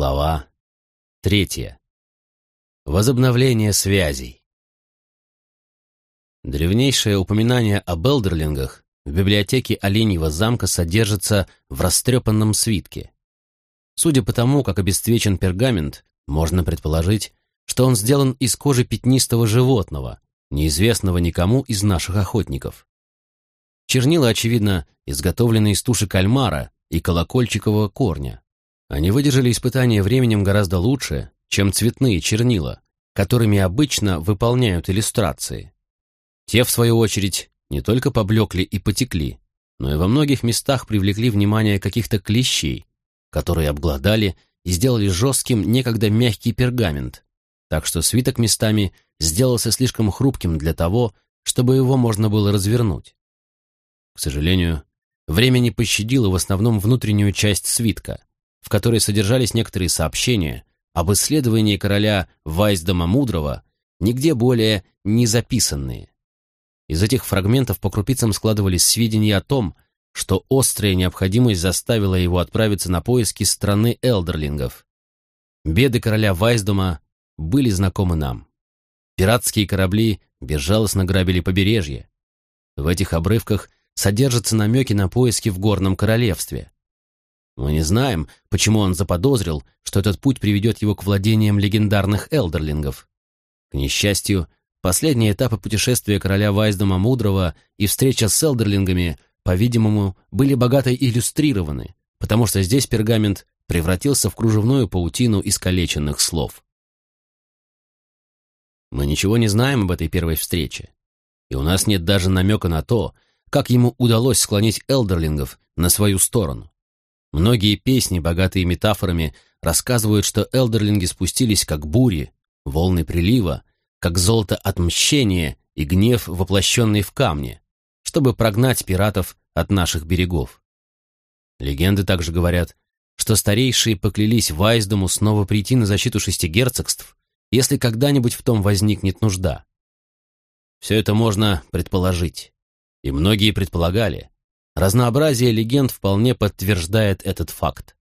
Глава третья. Возобновление связей. Древнейшее упоминание об элдерлингах в библиотеке Оленьего замка содержится в растрепанном свитке. Судя по тому, как обесцвечен пергамент, можно предположить, что он сделан из кожи пятнистого животного, неизвестного никому из наших охотников. Чернила, очевидно, изготовлены из туши кальмара и колокольчикового корня. Они выдержали испытания временем гораздо лучше, чем цветные чернила, которыми обычно выполняют иллюстрации. Те, в свою очередь, не только поблекли и потекли, но и во многих местах привлекли внимание каких-то клещей, которые обглодали и сделали жестким некогда мягкий пергамент, так что свиток местами сделался слишком хрупким для того, чтобы его можно было развернуть. К сожалению, время не пощадило в основном внутреннюю часть свитка, в которой содержались некоторые сообщения об исследовании короля Вайсдома Мудрого, нигде более не записанные. Из этих фрагментов по крупицам складывались сведения о том, что острая необходимость заставила его отправиться на поиски страны элдерлингов. Беды короля Вайсдома были знакомы нам. Пиратские корабли безжалостно грабили побережье. В этих обрывках содержатся намеки на поиски в Горном Королевстве. Мы не знаем, почему он заподозрил, что этот путь приведет его к владениям легендарных элдерлингов. К несчастью, последние этапы путешествия короля Вайсдома Мудрого и встреча с элдерлингами, по-видимому, были богато иллюстрированы, потому что здесь пергамент превратился в кружевную паутину искалеченных слов. Мы ничего не знаем об этой первой встрече, и у нас нет даже намека на то, как ему удалось склонить элдерлингов на свою сторону. Многие песни, богатые метафорами, рассказывают, что элдерлинги спустились как бури, волны прилива, как золото отмщения и гнев, воплощенный в камне, чтобы прогнать пиратов от наших берегов. Легенды также говорят, что старейшие поклялись Вайсдому снова прийти на защиту шести герцогств, если когда-нибудь в том возникнет нужда. Все это можно предположить. И многие предполагали, Разнообразие легенд вполне подтверждает этот факт.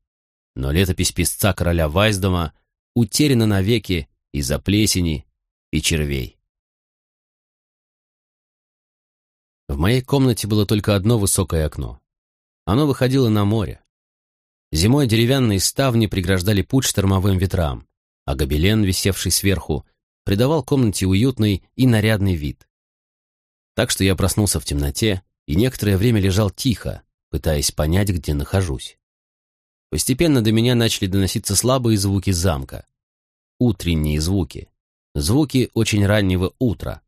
Но летопись писца короля Вайсдома утеряна навеки из-за плесени и червей. В моей комнате было только одно высокое окно. Оно выходило на море. Зимой деревянные ставни преграждали путь штормовым ветрам, а гобелен, висевший сверху, придавал комнате уютный и нарядный вид. Так что я проснулся в темноте и некоторое время лежал тихо, пытаясь понять, где нахожусь. Постепенно до меня начали доноситься слабые звуки замка. Утренние звуки. Звуки очень раннего утра.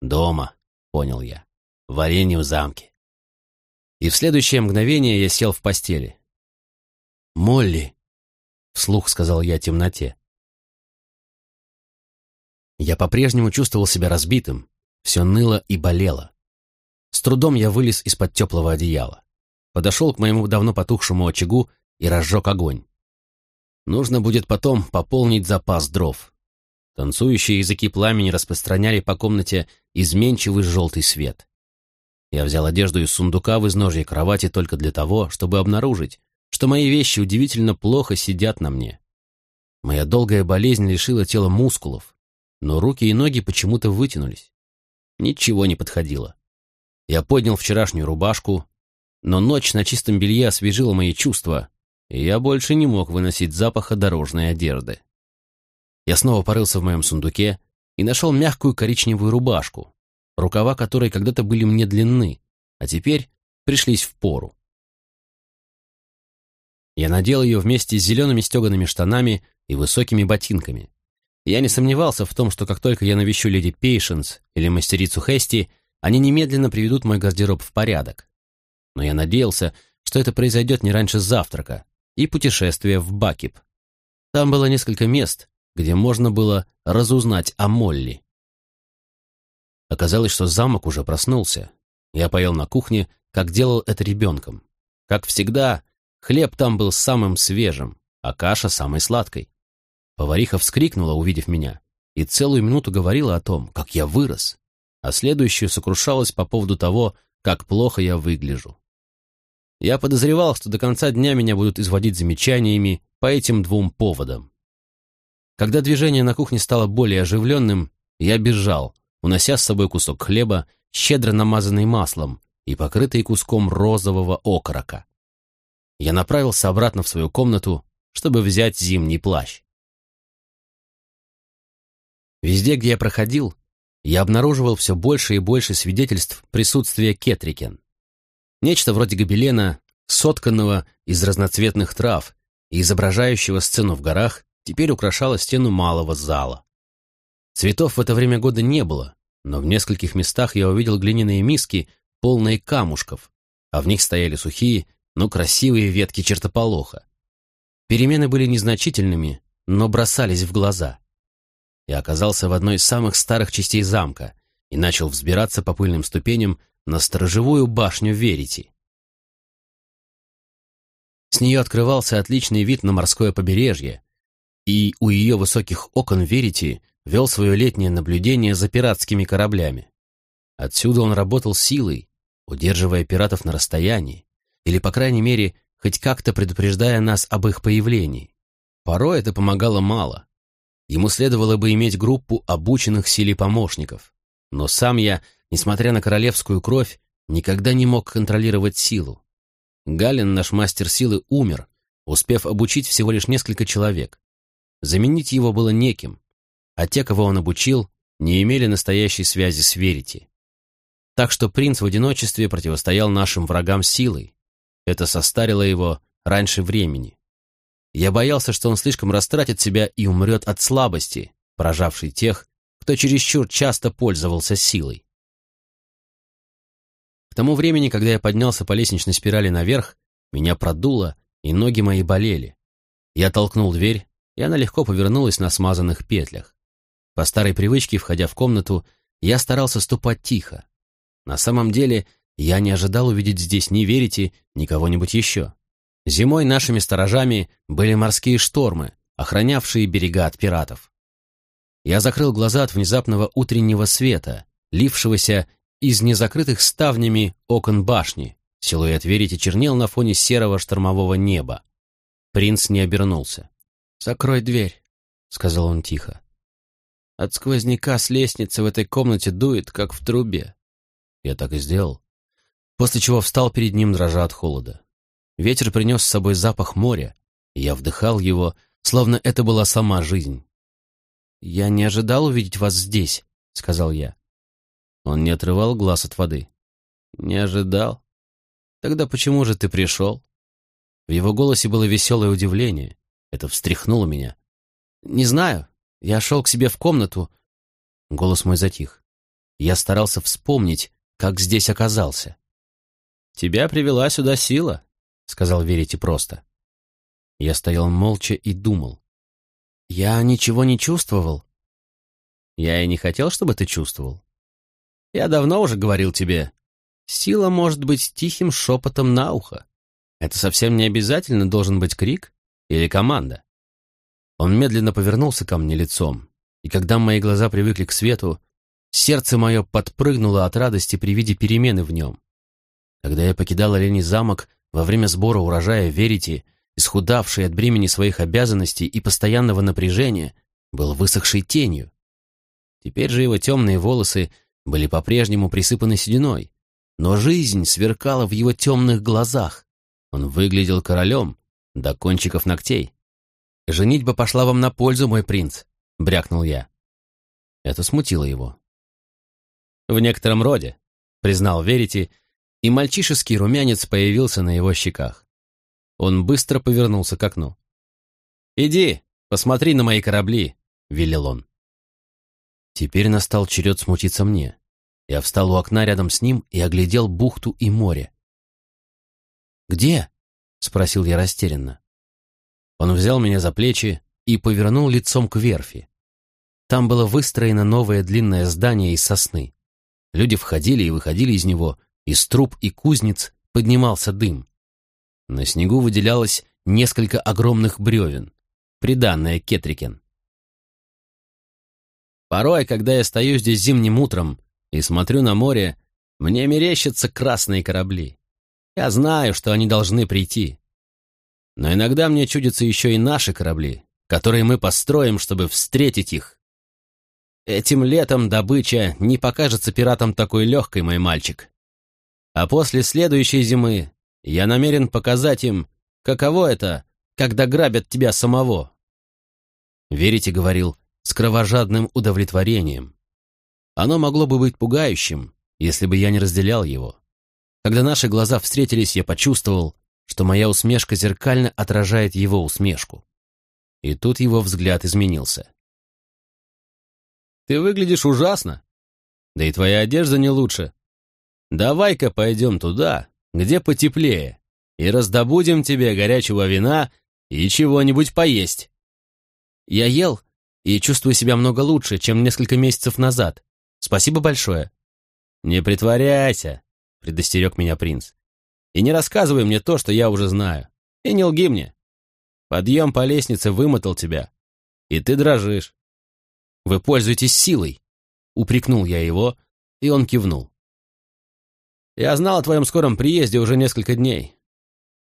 «Дома», — понял я. «Варенье в замке». И в следующее мгновение я сел в постели. «Молли», — вслух сказал я темноте. Я по-прежнему чувствовал себя разбитым, все ныло и болело. С трудом я вылез из-под теплого одеяла. Подошел к моему давно потухшему очагу и разжег огонь. Нужно будет потом пополнить запас дров. Танцующие языки пламени распространяли по комнате изменчивый желтый свет. Я взял одежду из сундука в изножье кровати только для того, чтобы обнаружить, что мои вещи удивительно плохо сидят на мне. Моя долгая болезнь лишила тела мускулов, но руки и ноги почему-то вытянулись. Ничего не подходило. Я поднял вчерашнюю рубашку, но ночь на чистом белье освежила мои чувства, и я больше не мог выносить запаха дорожной одежды. Я снова порылся в моем сундуке и нашел мягкую коричневую рубашку, рукава которой когда-то были мне длинны, а теперь пришлись в пору. Я надел ее вместе с зелеными стегаными штанами и высокими ботинками. Я не сомневался в том, что как только я навещу леди Пейшенс или мастерицу Хести, они немедленно приведут мой гардероб в порядок. Но я надеялся, что это произойдет не раньше завтрака и путешествия в Бакип. Там было несколько мест, где можно было разузнать о Молли. Оказалось, что замок уже проснулся. Я поел на кухне, как делал это ребенком. Как всегда, хлеб там был самым свежим, а каша самой сладкой. Повариха вскрикнула, увидев меня, и целую минуту говорила о том, как я вырос, а следующую сокрушалась по поводу того, как плохо я выгляжу. Я подозревал, что до конца дня меня будут изводить замечаниями по этим двум поводам. Когда движение на кухне стало более оживленным, я бежал, унося с собой кусок хлеба, щедро намазанный маслом и покрытый куском розового окорока. Я направился обратно в свою комнату, чтобы взять зимний плащ. Везде, где я проходил, я обнаруживал все больше и больше свидетельств присутствия кетрикен. Нечто вроде гобелена, сотканного из разноцветных трав и изображающего сцену в горах, теперь украшало стену малого зала. Цветов в это время года не было, но в нескольких местах я увидел глиняные миски, полные камушков, а в них стояли сухие, но красивые ветки чертополоха. Перемены были незначительными, но бросались в глаза. Я оказался в одной из самых старых частей замка и начал взбираться по пыльным ступеням на сторожевую башню Верити. С нее открывался отличный вид на морское побережье, и у ее высоких окон Верити вел свое летнее наблюдение за пиратскими кораблями. Отсюда он работал силой, удерживая пиратов на расстоянии, или, по крайней мере, хоть как-то предупреждая нас об их появлении. Порой это помогало мало. Ему следовало бы иметь группу обученных силе помощников. Но сам я, несмотря на королевскую кровь, никогда не мог контролировать силу. Галин, наш мастер силы, умер, успев обучить всего лишь несколько человек. Заменить его было неким, а те, кого он обучил, не имели настоящей связи с Верити. Так что принц в одиночестве противостоял нашим врагам силой. Это состарило его раньше времени. Я боялся, что он слишком растратит себя и умрет от слабости, поражавшей тех, кто чересчур часто пользовался силой. К тому времени, когда я поднялся по лестничной спирали наверх, меня продуло, и ноги мои болели. Я толкнул дверь, и она легко повернулась на смазанных петлях. По старой привычке, входя в комнату, я старался ступать тихо. На самом деле, я не ожидал увидеть здесь ни Верите, ни кого-нибудь еще. Зимой нашими сторожами были морские штормы, охранявшие берега от пиратов. Я закрыл глаза от внезапного утреннего света, лившегося из незакрытых ставнями окон башни. Силуэт Верите чернел на фоне серого штормового неба. Принц не обернулся. «Закрой дверь», — сказал он тихо. «От сквозняка с лестницы в этой комнате дует, как в трубе». Я так и сделал. После чего встал перед ним, дрожа от холода. Ветер принес с собой запах моря, и я вдыхал его, словно это была сама жизнь. «Я не ожидал увидеть вас здесь», — сказал я. Он не отрывал глаз от воды. «Не ожидал? Тогда почему же ты пришел?» В его голосе было веселое удивление. Это встряхнуло меня. «Не знаю. Я шел к себе в комнату». Голос мой затих. Я старался вспомнить, как здесь оказался. «Тебя привела сюда сила», — сказал Верите просто. Я стоял молча и думал. «Я ничего не чувствовал». «Я и не хотел, чтобы ты чувствовал. Я давно уже говорил тебе, сила может быть тихим шепотом на ухо. Это совсем не обязательно должен быть крик или команда. Он медленно повернулся ко мне лицом, и когда мои глаза привыкли к свету, сердце мое подпрыгнуло от радости при виде перемены в нем. Когда я покидал Оленей замок во время сбора урожая Верите, исхудавший от бремени своих обязанностей и постоянного напряжения, был высохшей тенью. Теперь же его темные волосы были по-прежнему присыпаны сединой, но жизнь сверкала в его темных глазах. Он выглядел королем, до кончиков ногтей. «Женитьба пошла вам на пользу, мой принц», — брякнул я. Это смутило его. «В некотором роде», — признал Верити, и мальчишеский румянец появился на его щеках. Он быстро повернулся к окну. «Иди, посмотри на мои корабли», — велел он. Теперь настал черед смутиться мне. Я встал у окна рядом с ним и оглядел бухту и море. «Где?» — спросил я растерянно. Он взял меня за плечи и повернул лицом к верфи. Там было выстроено новое длинное здание из сосны. Люди входили и выходили из него, из труб и кузнец поднимался дым. На снегу выделялось несколько огромных бревен, приданное Кетрикен. Порой, когда я стою здесь зимним утром и смотрю на море, мне мерещатся красные корабли. Я знаю, что они должны прийти. Но иногда мне чудятся еще и наши корабли, которые мы построим, чтобы встретить их. Этим летом добыча не покажется пиратам такой легкой, мой мальчик. А после следующей зимы я намерен показать им, каково это, когда грабят тебя самого. Верите, говорил, с кровожадным удовлетворением. Оно могло бы быть пугающим, если бы я не разделял его. Когда наши глаза встретились, я почувствовал, что моя усмешка зеркально отражает его усмешку. И тут его взгляд изменился. «Ты выглядишь ужасно. Да и твоя одежда не лучше. Давай-ка пойдем туда, где потеплее, и раздобудем тебе горячего вина и чего-нибудь поесть». Я ел и чувствую себя много лучше, чем несколько месяцев назад. Спасибо большое. «Не притворяйся», — предостерег меня принц. И не рассказывай мне то, что я уже знаю. И не лги мне. Подъем по лестнице вымотал тебя. И ты дрожишь. Вы пользуетесь силой. Упрекнул я его, и он кивнул. Я знал о твоем скором приезде уже несколько дней.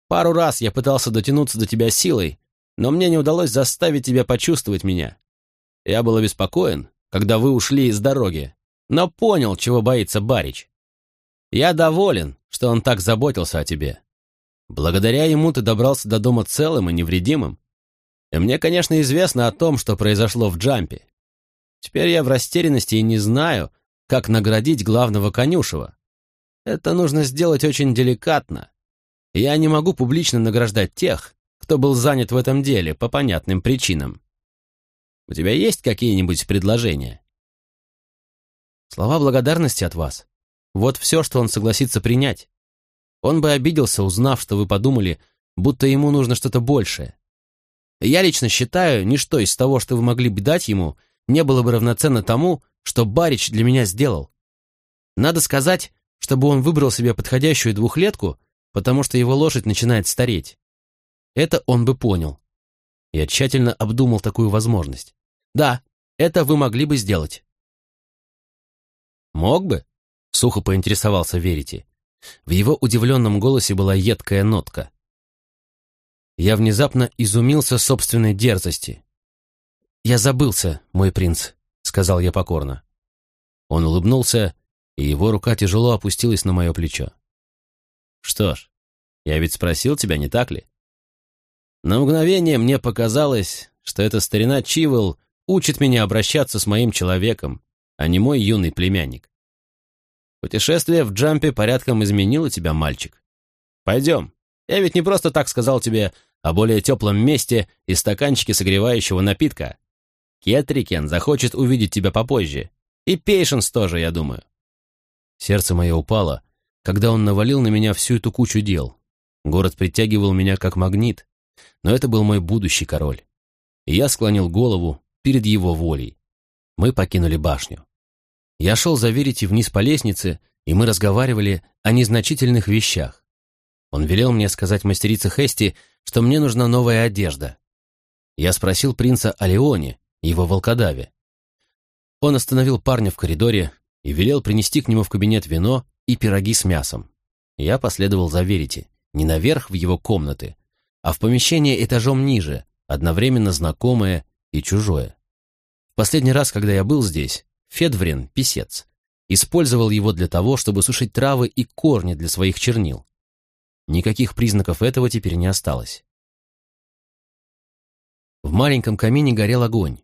Пару раз я пытался дотянуться до тебя силой, но мне не удалось заставить тебя почувствовать меня. Я был обеспокоен, когда вы ушли из дороги, но понял, чего боится Барич. Я доволен, что он так заботился о тебе. Благодаря ему ты добрался до дома целым и невредимым. И мне, конечно, известно о том, что произошло в Джампе. Теперь я в растерянности и не знаю, как наградить главного конюшева. Это нужно сделать очень деликатно. Я не могу публично награждать тех, кто был занят в этом деле по понятным причинам. У тебя есть какие-нибудь предложения? Слова благодарности от вас. Вот все, что он согласится принять. Он бы обиделся, узнав, что вы подумали, будто ему нужно что-то большее. Я лично считаю, ничто из того, что вы могли бы дать ему, не было бы равноценно тому, что Барич для меня сделал. Надо сказать, чтобы он выбрал себе подходящую двухлетку, потому что его лошадь начинает стареть. Это он бы понял. Я тщательно обдумал такую возможность. Да, это вы могли бы сделать. Мог бы, Сухо поинтересовался Верите. В его удивленном голосе была едкая нотка. Я внезапно изумился собственной дерзости. «Я забылся, мой принц», — сказал я покорно. Он улыбнулся, и его рука тяжело опустилась на мое плечо. «Что ж, я ведь спросил тебя, не так ли?» На мгновение мне показалось, что эта старина Чивел учит меня обращаться с моим человеком, а не мой юный племянник. Путешествие в джампе порядком изменило тебя, мальчик. Пойдем. Я ведь не просто так сказал тебе о более теплом месте и стаканчике согревающего напитка. Кетрикен захочет увидеть тебя попозже. И Пейшенс тоже, я думаю. Сердце мое упало, когда он навалил на меня всю эту кучу дел. Город притягивал меня как магнит, но это был мой будущий король. И я склонил голову перед его волей. Мы покинули башню. Я шел за Верити вниз по лестнице, и мы разговаривали о незначительных вещах. Он велел мне сказать мастерице Хести, что мне нужна новая одежда. Я спросил принца о Леоне, его волкодаве. Он остановил парня в коридоре и велел принести к нему в кабинет вино и пироги с мясом. Я последовал за Верити, не наверх в его комнаты, а в помещение этажом ниже, одновременно знакомое и чужое. В последний раз, когда я был здесь, Федврин, писец, использовал его для того, чтобы сушить травы и корни для своих чернил. Никаких признаков этого теперь не осталось. В маленьком камине горел огонь.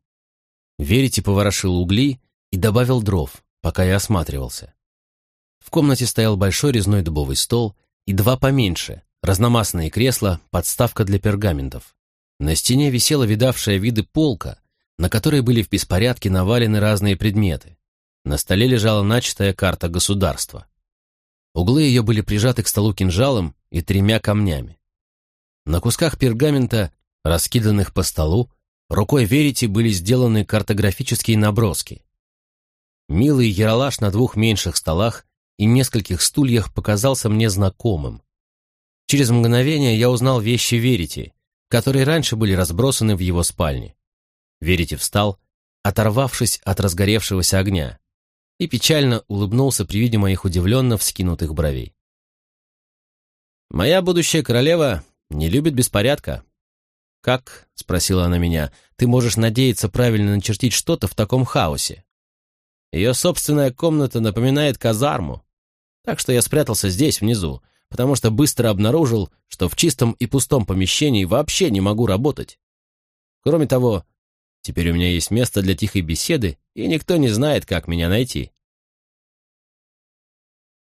Верите поворошил угли и добавил дров, пока я осматривался. В комнате стоял большой резной дубовый стол и два поменьше, разномастные кресла, подставка для пергаментов. На стене висела видавшая виды полка, на которой были в беспорядке навалены разные предметы. На столе лежала начатая карта государства. Углы ее были прижаты к столу кинжалом и тремя камнями. На кусках пергамента, раскиданных по столу, рукой Верити были сделаны картографические наброски. Милый яролаж на двух меньших столах и нескольких стульях показался мне знакомым. Через мгновение я узнал вещи Верити, которые раньше были разбросаны в его спальне. Верите встал, оторвавшись от разгоревшегося огня, и печально улыбнулся при виде моих удивленно вскинутых бровей. «Моя будущая королева не любит беспорядка. «Как?» — спросила она меня. «Ты можешь надеяться правильно начертить что-то в таком хаосе?» Ее собственная комната напоминает казарму. Так что я спрятался здесь, внизу, потому что быстро обнаружил, что в чистом и пустом помещении вообще не могу работать. Кроме того, теперь у меня есть место для тихой беседы, и никто не знает, как меня найти.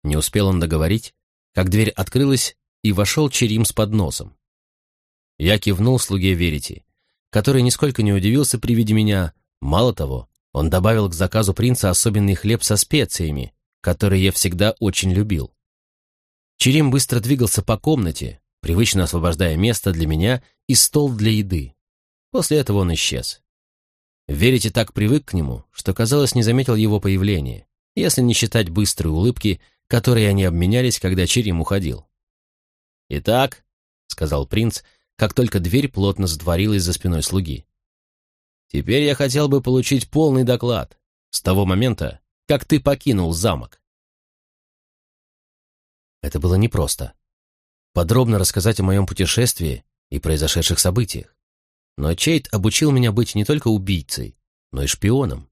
Не успел он договорить, как дверь открылась, и вошел Черим с подносом. Я кивнул слуге Верити, который нисколько не удивился при виде меня. Мало того, он добавил к заказу принца особенный хлеб со специями, который я всегда очень любил. Черим быстро двигался по комнате, привычно освобождая место для меня и стол для еды. После этого он исчез. Верите так привык к нему, что, казалось, не заметил его появления, если не считать быстрой улыбки, которой они обменялись, когда Черим уходил. «Итак», — сказал принц, как только дверь плотно затворилась за спиной слуги, «теперь я хотел бы получить полный доклад с того момента, как ты покинул замок». Это было непросто. Подробно рассказать о моем путешествии и произошедших событиях. Но Чейт обучил меня быть не только убийцей, но и шпионом.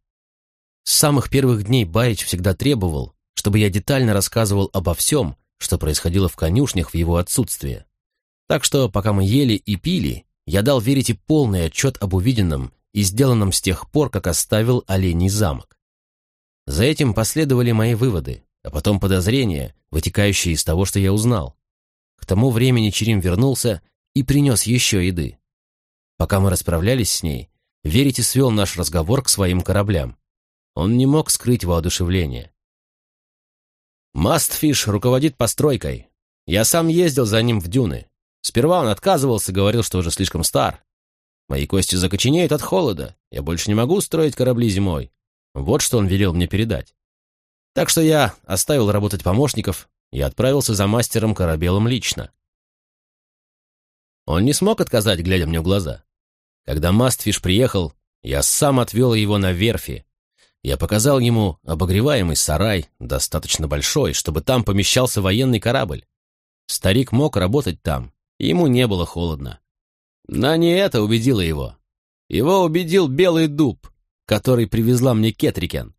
С самых первых дней Барич всегда требовал, чтобы я детально рассказывал обо всем, что происходило в конюшнях в его отсутствие. Так что, пока мы ели и пили, я дал Верите полный отчет об увиденном и сделанном с тех пор, как оставил Оленей замок. За этим последовали мои выводы, а потом подозрения, вытекающие из того, что я узнал. К тому времени Черим вернулся и принес еще еды. Пока мы расправлялись с ней, Верите свел наш разговор к своим кораблям. Он не мог скрыть воодушевление. Мастфиш руководит постройкой. Я сам ездил за ним в дюны. Сперва он отказывался, говорил, что уже слишком стар. Мои кости закоченеют от холода. Я больше не могу строить корабли зимой. Вот что он велел мне передать. Так что я оставил работать помощников и отправился за мастером корабелом лично. Он не смог отказать, глядя мне в глаза. Когда Мастфиш приехал, я сам отвел его на верфи. Я показал ему обогреваемый сарай, достаточно большой, чтобы там помещался военный корабль. Старик мог работать там, ему не было холодно. Но не это убедило его. Его убедил белый дуб, который привезла мне Кетрикен.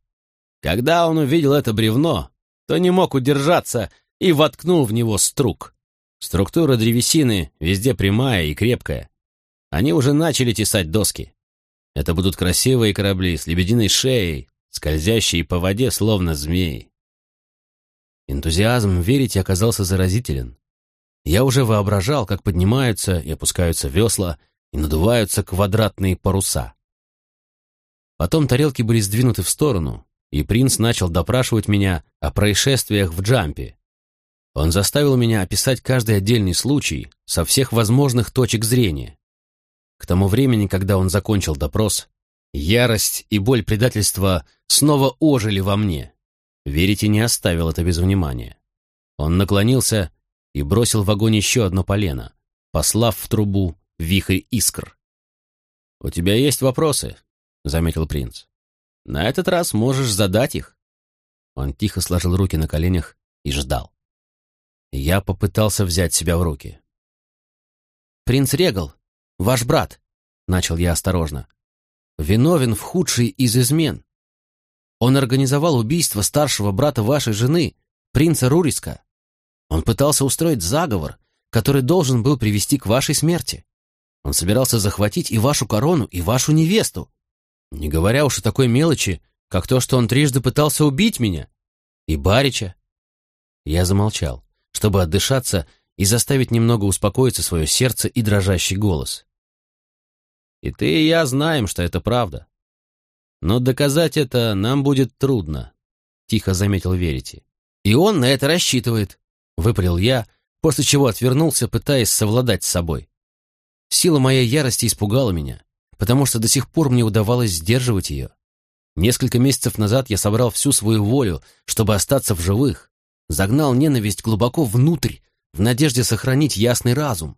Когда он увидел это бревно, то не мог удержаться и воткнул в него струк. Структура древесины везде прямая и крепкая. Они уже начали тесать доски. Это будут красивые корабли с лебединой шеей, скользящие по воде, словно змеи. Энтузиазм верить оказался заразителен. Я уже воображал, как поднимаются и опускаются весла и надуваются квадратные паруса. Потом тарелки были сдвинуты в сторону, и принц начал допрашивать меня о происшествиях в джампе. Он заставил меня описать каждый отдельный случай со всех возможных точек зрения. К тому времени, когда он закончил допрос, ярость и боль предательства снова ожили во мне. Верите не оставил это без внимания. Он наклонился и бросил в огонь еще одно полено, послав в трубу вихрь искр. «У тебя есть вопросы?» — заметил принц. «На этот раз можешь задать их». Он тихо сложил руки на коленях и ждал. Я попытался взять себя в руки. «Принц Регал, Ваш брат, — начал я осторожно, — виновен в худшей из измен. Он организовал убийство старшего брата вашей жены, принца Руриска. Он пытался устроить заговор, который должен был привести к вашей смерти. Он собирался захватить и вашу корону, и вашу невесту. Не говоря уж о такой мелочи, как то, что он трижды пытался убить меня. И Барича. Я замолчал, чтобы отдышаться и заставить немного успокоиться свое сердце и дрожащий голос. И ты и я знаем, что это правда. Но доказать это нам будет трудно, — тихо заметил Верите. И он на это рассчитывает, — выпалил я, после чего отвернулся, пытаясь совладать с собой. Сила моей ярости испугала меня, потому что до сих пор мне удавалось сдерживать ее. Несколько месяцев назад я собрал всю свою волю, чтобы остаться в живых, загнал ненависть глубоко внутрь, в надежде сохранить ясный разум.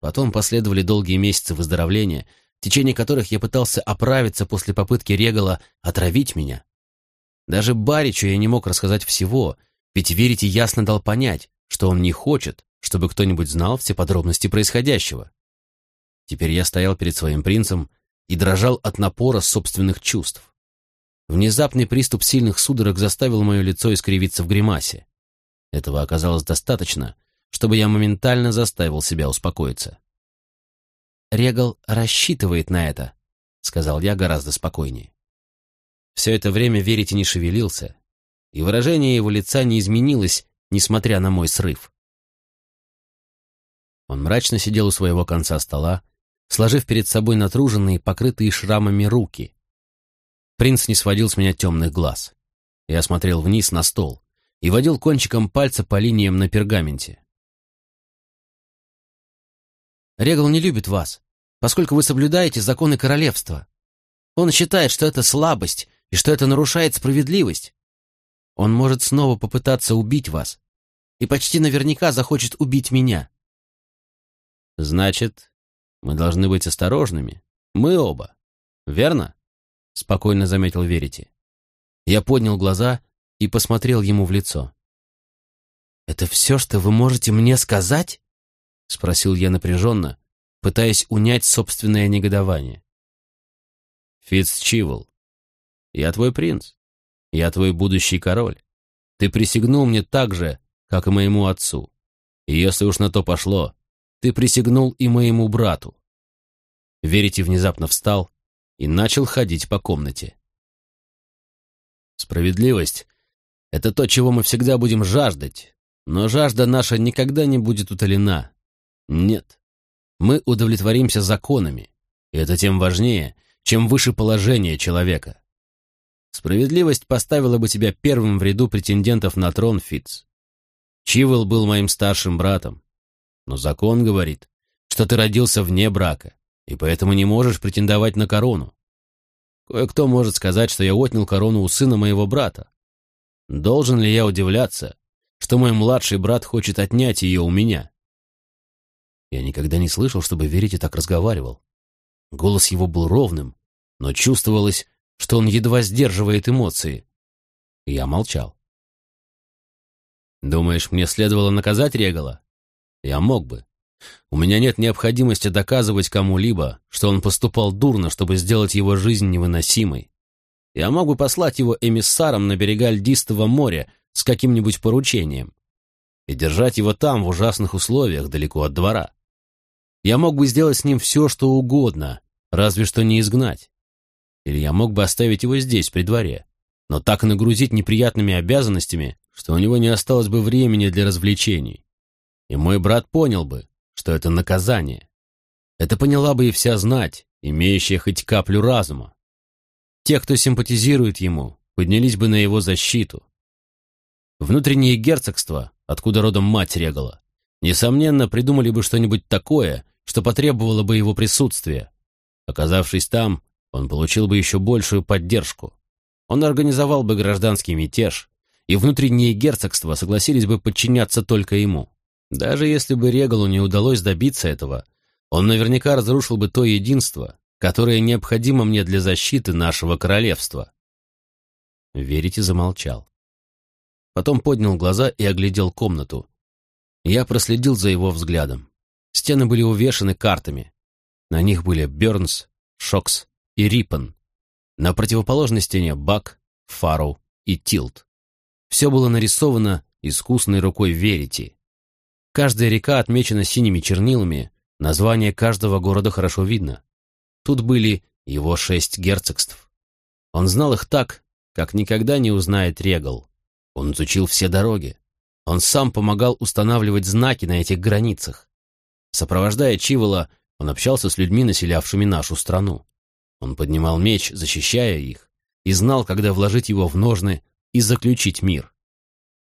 Потом последовали долгие месяцы выздоровления, в течение которых я пытался оправиться после попытки Регала отравить меня. Даже Баричу я не мог рассказать всего, ведь Верите ясно дал понять, что он не хочет, чтобы кто-нибудь знал все подробности происходящего. Теперь я стоял перед своим принцем и дрожал от напора собственных чувств. Внезапный приступ сильных судорог заставил мое лицо искривиться в гримасе. Этого оказалось достаточно, чтобы я моментально заставил себя успокоиться. «Регал рассчитывает на это», — сказал я гораздо спокойнее. Все это время Верите не шевелился, и выражение его лица не изменилось, несмотря на мой срыв. Он мрачно сидел у своего конца стола, сложив перед собой натруженные, покрытые шрамами руки. Принц не сводил с меня темных глаз. Я смотрел вниз на стол и водил кончиком пальца по линиям на пергаменте. Регал не любит вас, поскольку вы соблюдаете законы королевства. Он считает, что это слабость и что это нарушает справедливость. Он может снова попытаться убить вас и почти наверняка захочет убить меня. Значит, мы должны быть осторожными. Мы оба. Верно? Спокойно заметил Верите. Я поднял глаза и посмотрел ему в лицо. «Это все, что вы можете мне сказать?» — спросил я напряженно, пытаясь унять собственное негодование. «Фитц Чивл, я твой принц. Я твой будущий король. Ты присягнул мне так же, как и моему отцу. И если уж на то пошло, ты присягнул и моему брату». Верите внезапно встал и начал ходить по комнате. Справедливость — это то, чего мы всегда будем жаждать, но жажда наша никогда не будет утолена. Нет, мы удовлетворимся законами, и это тем важнее, чем выше положение человека. Справедливость поставила бы тебя первым в ряду претендентов на трон, Фитц. Чивел был моим старшим братом, но закон говорит, что ты родился вне брака, и поэтому не можешь претендовать на корону. Кое-кто может сказать, что я отнял корону у сына моего брата. Должен ли я удивляться, что мой младший брат хочет отнять ее у меня? Я никогда не слышал, чтобы Верите так разговаривал. Голос его был ровным, но чувствовалось, что он едва сдерживает эмоции. Я молчал. «Думаешь, мне следовало наказать Регала?» «Я мог бы. У меня нет необходимости доказывать кому-либо, что он поступал дурно, чтобы сделать его жизнь невыносимой. Я мог бы послать его эмиссаром на берега Льдистого моря с каким-нибудь поручением и держать его там в ужасных условиях далеко от двора. Я мог бы сделать с ним все, что угодно, разве что не изгнать. Или я мог бы оставить его здесь, при дворе, но так нагрузить неприятными обязанностями, что у него не осталось бы времени для развлечений. И мой брат понял бы, что это наказание. Это поняла бы и вся знать, имеющая хоть каплю разума. Те, кто симпатизирует ему, поднялись бы на его защиту. Внутреннее герцогство, откуда родом мать Регала, несомненно, придумали бы что-нибудь такое, что потребовало бы его присутствия. Оказавшись там, он получил бы еще большую поддержку. Он организовал бы гражданский мятеж, и внутренние герцогства согласились бы подчиняться только ему. Даже если бы Регалу не удалось добиться этого, он наверняка разрушил бы то единство, которое необходимо мне для защиты нашего королевства. Верите замолчал. Потом поднял глаза и оглядел комнату. Я проследил за его взглядом. Стены были увешаны картами. На них были Бёрнс, Шокс и Риппен. На противоположной стене Бак, Фару и Тилт. Все было нарисовано искусной рукой Верити. Каждая река отмечена синими чернилами, название каждого города хорошо видно. Тут были его шесть герцогств. Он знал их так, как никогда не узнает Регал. Он изучил все дороги. Он сам помогал устанавливать знаки на этих границах. Сопровождая Чивола, он общался с людьми, населявшими нашу страну. Он поднимал меч, защищая их, и знал, когда вложить его в ножны и заключить мир.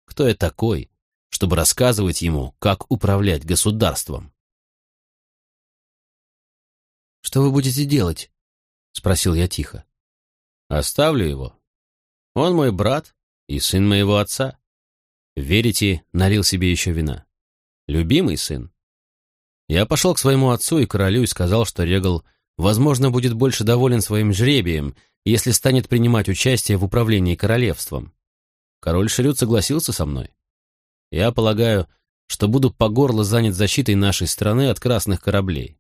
Кто я такой, чтобы рассказывать ему, как управлять государством? «Что вы будете делать?» — спросил я тихо. «Оставлю его. Он мой брат и сын моего отца. Верите, налил себе еще вина. Любимый сын. Я пошел к своему отцу и королю и сказал, что Регал, возможно, будет больше доволен своим жребием, если станет принимать участие в управлении королевством. Король Шрюд согласился со мной. Я полагаю, что буду по горло занят защитой нашей страны от красных кораблей.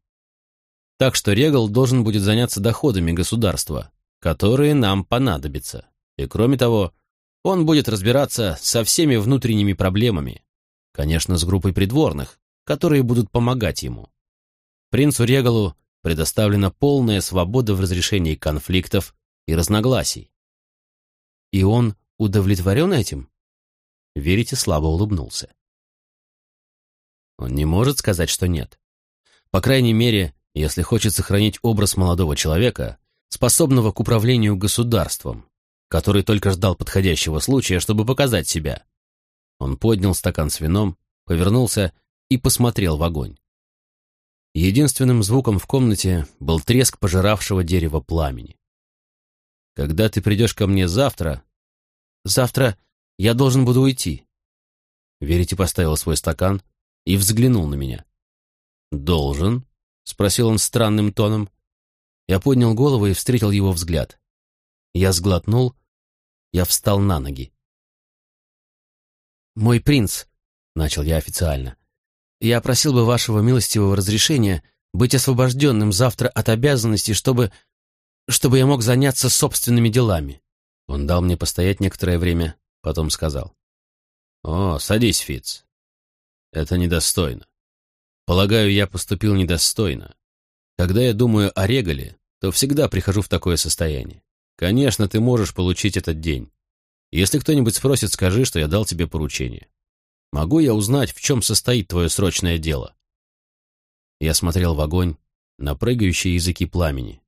Так что Регал должен будет заняться доходами государства, которые нам понадобятся. И кроме того, он будет разбираться со всеми внутренними проблемами, конечно, с группой придворных, которые будут помогать ему. Принцу Регалу предоставлена полная свобода в разрешении конфликтов и разногласий. И он удовлетворен этим? Верите слабо улыбнулся. Он не может сказать, что нет. По крайней мере, если хочет сохранить образ молодого человека, способного к управлению государством, который только ждал подходящего случая, чтобы показать себя. Он поднял стакан с вином, повернулся и посмотрел в огонь. Единственным звуком в комнате был треск пожиравшего дерева пламени. «Когда ты придешь ко мне завтра...» «Завтра я должен буду уйти». Верите поставил свой стакан и взглянул на меня. «Должен?» — спросил он странным тоном. Я поднял голову и встретил его взгляд. Я сглотнул, я встал на ноги. «Мой принц», — начал я официально, — «я просил бы вашего милостивого разрешения быть освобожденным завтра от обязанностей, чтобы... чтобы я мог заняться собственными делами». Он дал мне постоять некоторое время, потом сказал. «О, садись, Фиц. Это недостойно. Полагаю, я поступил недостойно. Когда я думаю о Регале, то всегда прихожу в такое состояние. Конечно, ты можешь получить этот день. Если кто-нибудь спросит, скажи, что я дал тебе поручение. Могу я узнать, в чем состоит твое срочное дело?» Я смотрел в огонь, на прыгающие языки пламени.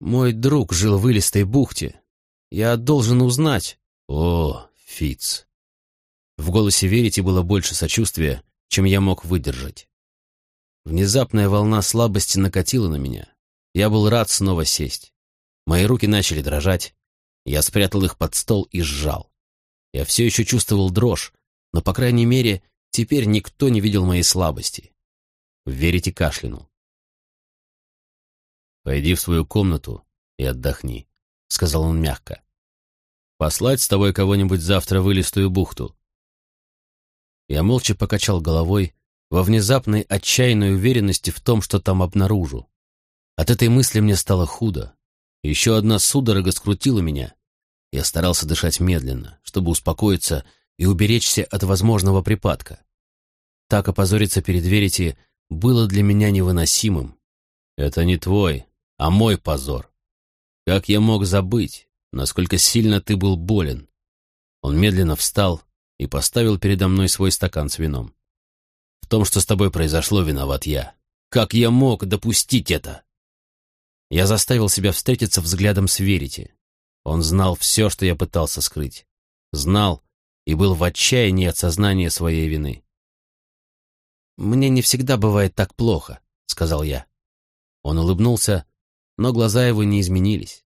«Мой друг жил в Илистой бухте. Я должен узнать...» «О, Фиц. В голосе Верите было больше сочувствия, чем я мог выдержать. Внезапная волна слабости накатила на меня. Я был рад снова сесть. Мои руки начали дрожать. Я спрятал их под стол и сжал. Я все еще чувствовал дрожь, но, по крайней мере, теперь никто не видел моей слабости. Верите кашлянул. «Пойди в свою комнату и отдохни», — сказал он мягко. «Послать с тобой кого-нибудь завтра в Илистую бухту». Я молча покачал головой во внезапной отчаянной уверенности в том, что там обнаружу. От этой мысли мне стало худо. Еще одна судорога скрутила меня. Я старался дышать медленно, чтобы успокоиться и уберечься от возможного припадка. Так опозориться перед Верити было для меня невыносимым. Это не твой, а мой позор. Как я мог забыть, насколько сильно ты был болен? Он медленно встал и поставил передо мной свой стакан с вином. В том, что с тобой произошло, виноват я. Как я мог допустить это? Я заставил себя встретиться взглядом с Верити. Он знал все, что я пытался скрыть. Знал и был в отчаянии от сознания своей вины. «Мне не всегда бывает так плохо», — сказал я. Он улыбнулся, но глаза его не изменились.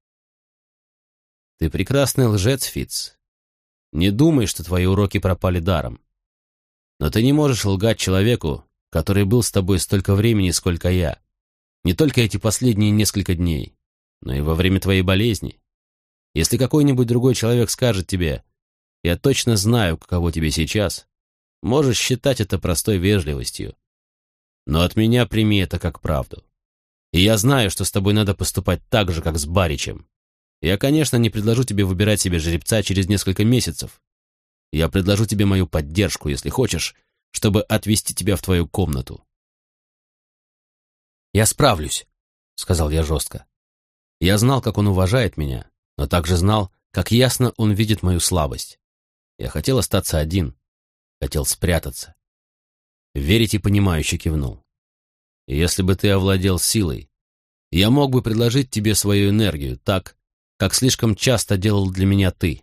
«Ты прекрасный лжец, Фиц. Не думай, что твои уроки пропали даром. Но ты не можешь лгать человеку, который был с тобой столько времени, сколько я. Не только эти последние несколько дней, но и во время твоей болезни. Если какой-нибудь другой человек скажет тебе, «Я точно знаю, каково тебе сейчас», можешь считать это простой вежливостью. Но от меня прими это как правду. И я знаю, что с тобой надо поступать так же, как с Баричем. Я, конечно, не предложу тебе выбирать себе жеребца через несколько месяцев. Я предложу тебе мою поддержку, если хочешь, чтобы отвезти тебя в твою комнату. «Я справлюсь», — сказал я жестко. Я знал, как он уважает меня, но также знал, как ясно он видит мою слабость. Я хотел остаться один, хотел спрятаться. Верить и понимающе кивнул. «Если бы ты овладел силой, я мог бы предложить тебе свою энергию так, как слишком часто делал для меня ты».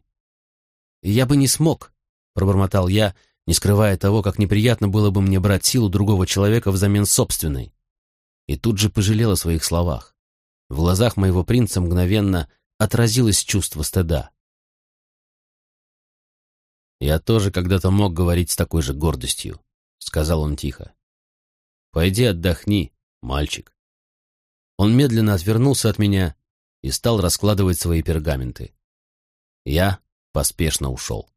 «Я бы не смог», — пробормотал я, не скрывая того, как неприятно было бы мне брать силу другого человека взамен собственной и тут же пожалел о своих словах. В глазах моего принца мгновенно отразилось чувство стыда. «Я тоже когда-то мог говорить с такой же гордостью», — сказал он тихо. «Пойди отдохни, мальчик». Он медленно отвернулся от меня и стал раскладывать свои пергаменты. Я поспешно ушел.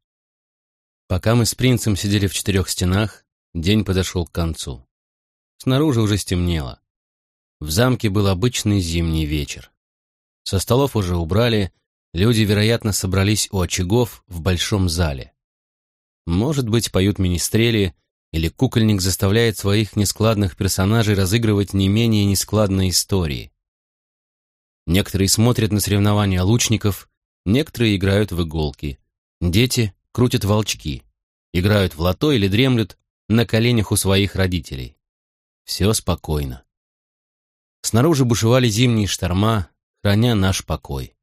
Пока мы с принцем сидели в четырех стенах, день подошел к концу. Снаружи уже стемнело. В замке был обычный зимний вечер. Со столов уже убрали, люди, вероятно, собрались у очагов в большом зале. Может быть, поют министрели, или кукольник заставляет своих нескладных персонажей разыгрывать не менее нескладные истории. Некоторые смотрят на соревнования лучников, некоторые играют в иголки. Дети крутят волчки, играют в лото или дремлют на коленях у своих родителей. Все спокойно. Снаружи бушевали зимние шторма, храня наш покой.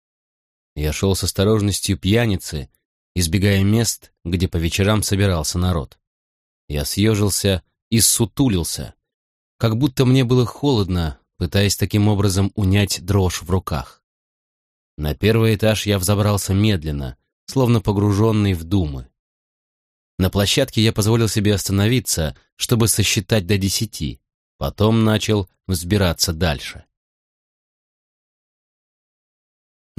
Я шел с осторожностью пьяницы, избегая мест, где по вечерам собирался народ. Я съежился и сутулился, как будто мне было холодно, пытаясь таким образом унять дрожь в руках. На первый этаж я взобрался медленно, словно погруженный в думы. На площадке я позволил себе остановиться, чтобы сосчитать до десяти, потом начал взбираться дальше.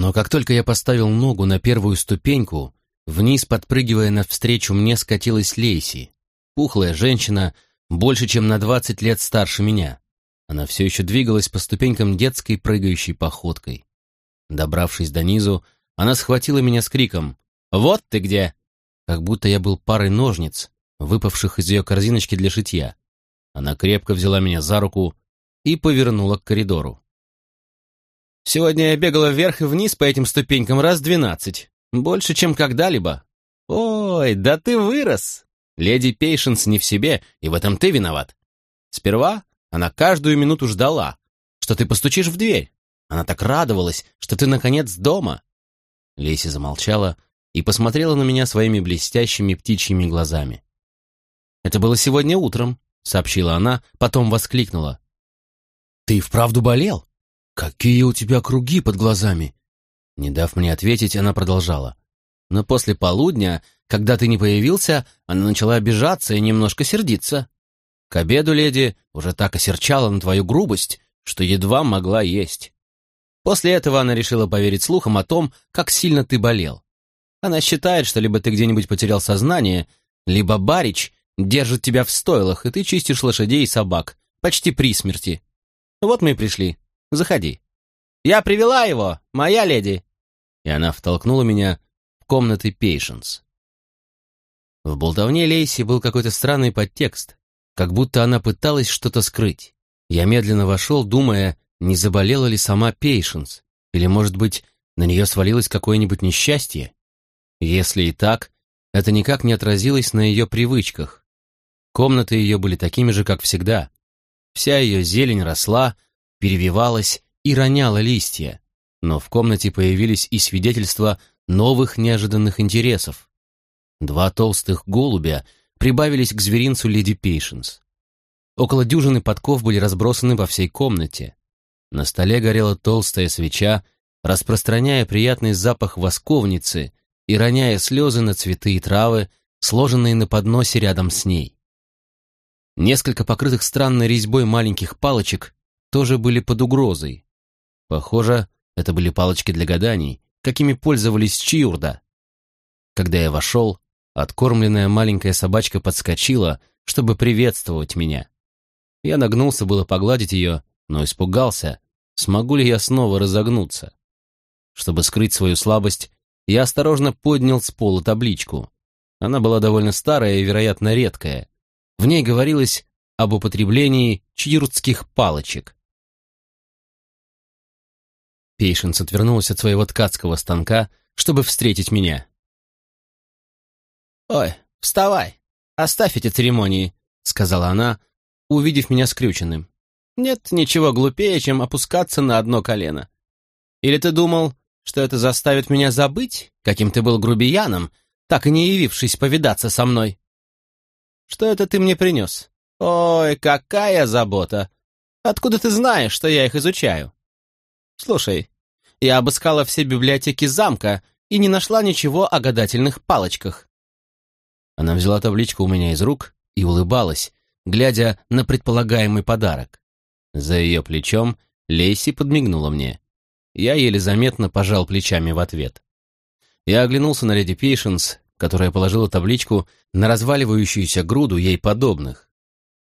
Но как только я поставил ногу на первую ступеньку, вниз, подпрыгивая навстречу, мне скатилась Лейси, пухлая женщина, больше, чем на двадцать лет старше меня. Она все еще двигалась по ступенькам детской прыгающей походкой. Добравшись до низу, она схватила меня с криком «Вот ты где!» как будто я был парой ножниц, выпавших из ее корзиночки для шитья. Она крепко взяла меня за руку и повернула к коридору. Сегодня я бегала вверх и вниз по этим ступенькам раз двенадцать. Больше, чем когда-либо. Ой, да ты вырос. Леди Пейшенс не в себе, и в этом ты виноват. Сперва она каждую минуту ждала, что ты постучишь в дверь. Она так радовалась, что ты, наконец, дома. Леси замолчала и посмотрела на меня своими блестящими птичьими глазами. «Это было сегодня утром», — сообщила она, потом воскликнула. «Ты вправду болел? Какие у тебя круги под глазами?» Не дав мне ответить, она продолжала. «Но после полудня, когда ты не появился, она начала обижаться и немножко сердиться. К обеду леди уже так осерчала на твою грубость, что едва могла есть. После этого она решила поверить слухам о том, как сильно ты болел. Она считает, что либо ты где-нибудь потерял сознание, либо Барич держит тебя в стойлах, и ты чистишь лошадей и собак, почти при смерти. Вот мы и пришли. Заходи. Я привела его, моя леди!» И она втолкнула меня в комнаты Пейшенс. В болтовне Лейси был какой-то странный подтекст, как будто она пыталась что-то скрыть. Я медленно вошел, думая, не заболела ли сама Пейшенс, или, может быть, на нее свалилось какое-нибудь несчастье. Если и так, это никак не отразилось на ее привычках. Комнаты ее были такими же, как всегда. Вся ее зелень росла, перевивалась и роняла листья, но в комнате появились и свидетельства новых неожиданных интересов. Два толстых голубя прибавились к зверинцу леди Пейшенс. Около дюжины подков были разбросаны по всей комнате. На столе горела толстая свеча, распространяя приятный запах восковницы и роняя слезы на цветы и травы, сложенные на подносе рядом с ней. Несколько покрытых странной резьбой маленьких палочек тоже были под угрозой. Похоже, это были палочки для гаданий, какими пользовались Чиурда. Когда я вошел, откормленная маленькая собачка подскочила, чтобы приветствовать меня. Я нагнулся было погладить ее, но испугался, смогу ли я снова разогнуться. Чтобы скрыть свою слабость, я осторожно поднял с пола табличку. Она была довольно старая и, вероятно, редкая. В ней говорилось об употреблении чьюртских палочек. Пейшенс отвернулась от своего ткацкого станка, чтобы встретить меня. «Ой, вставай! Оставь эти церемонии!» — сказала она, увидев меня скрюченным. «Нет ничего глупее, чем опускаться на одно колено. Или ты думал, что это заставит меня забыть, каким ты был грубияном, так и не явившись повидаться со мной? Что это ты мне принес? Ой, какая забота! Откуда ты знаешь, что я их изучаю? Слушай, я обыскала все библиотеки замка и не нашла ничего о гадательных палочках. Она взяла табличку у меня из рук и улыбалась, глядя на предполагаемый подарок. За ее плечом Лейси подмигнула мне. Я еле заметно пожал плечами в ответ. Я оглянулся на леди Пейшенс, которая положила табличку на разваливающуюся груду ей подобных.